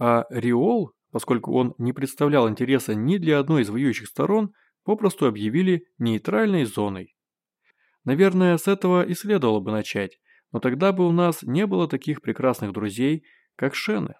А Риол, поскольку он не представлял интереса ни для одной из воюющих сторон, попросту объявили нейтральной зоной. Наверное, с этого и следовало бы начать, но тогда бы у нас не было таких прекрасных друзей, как Шены.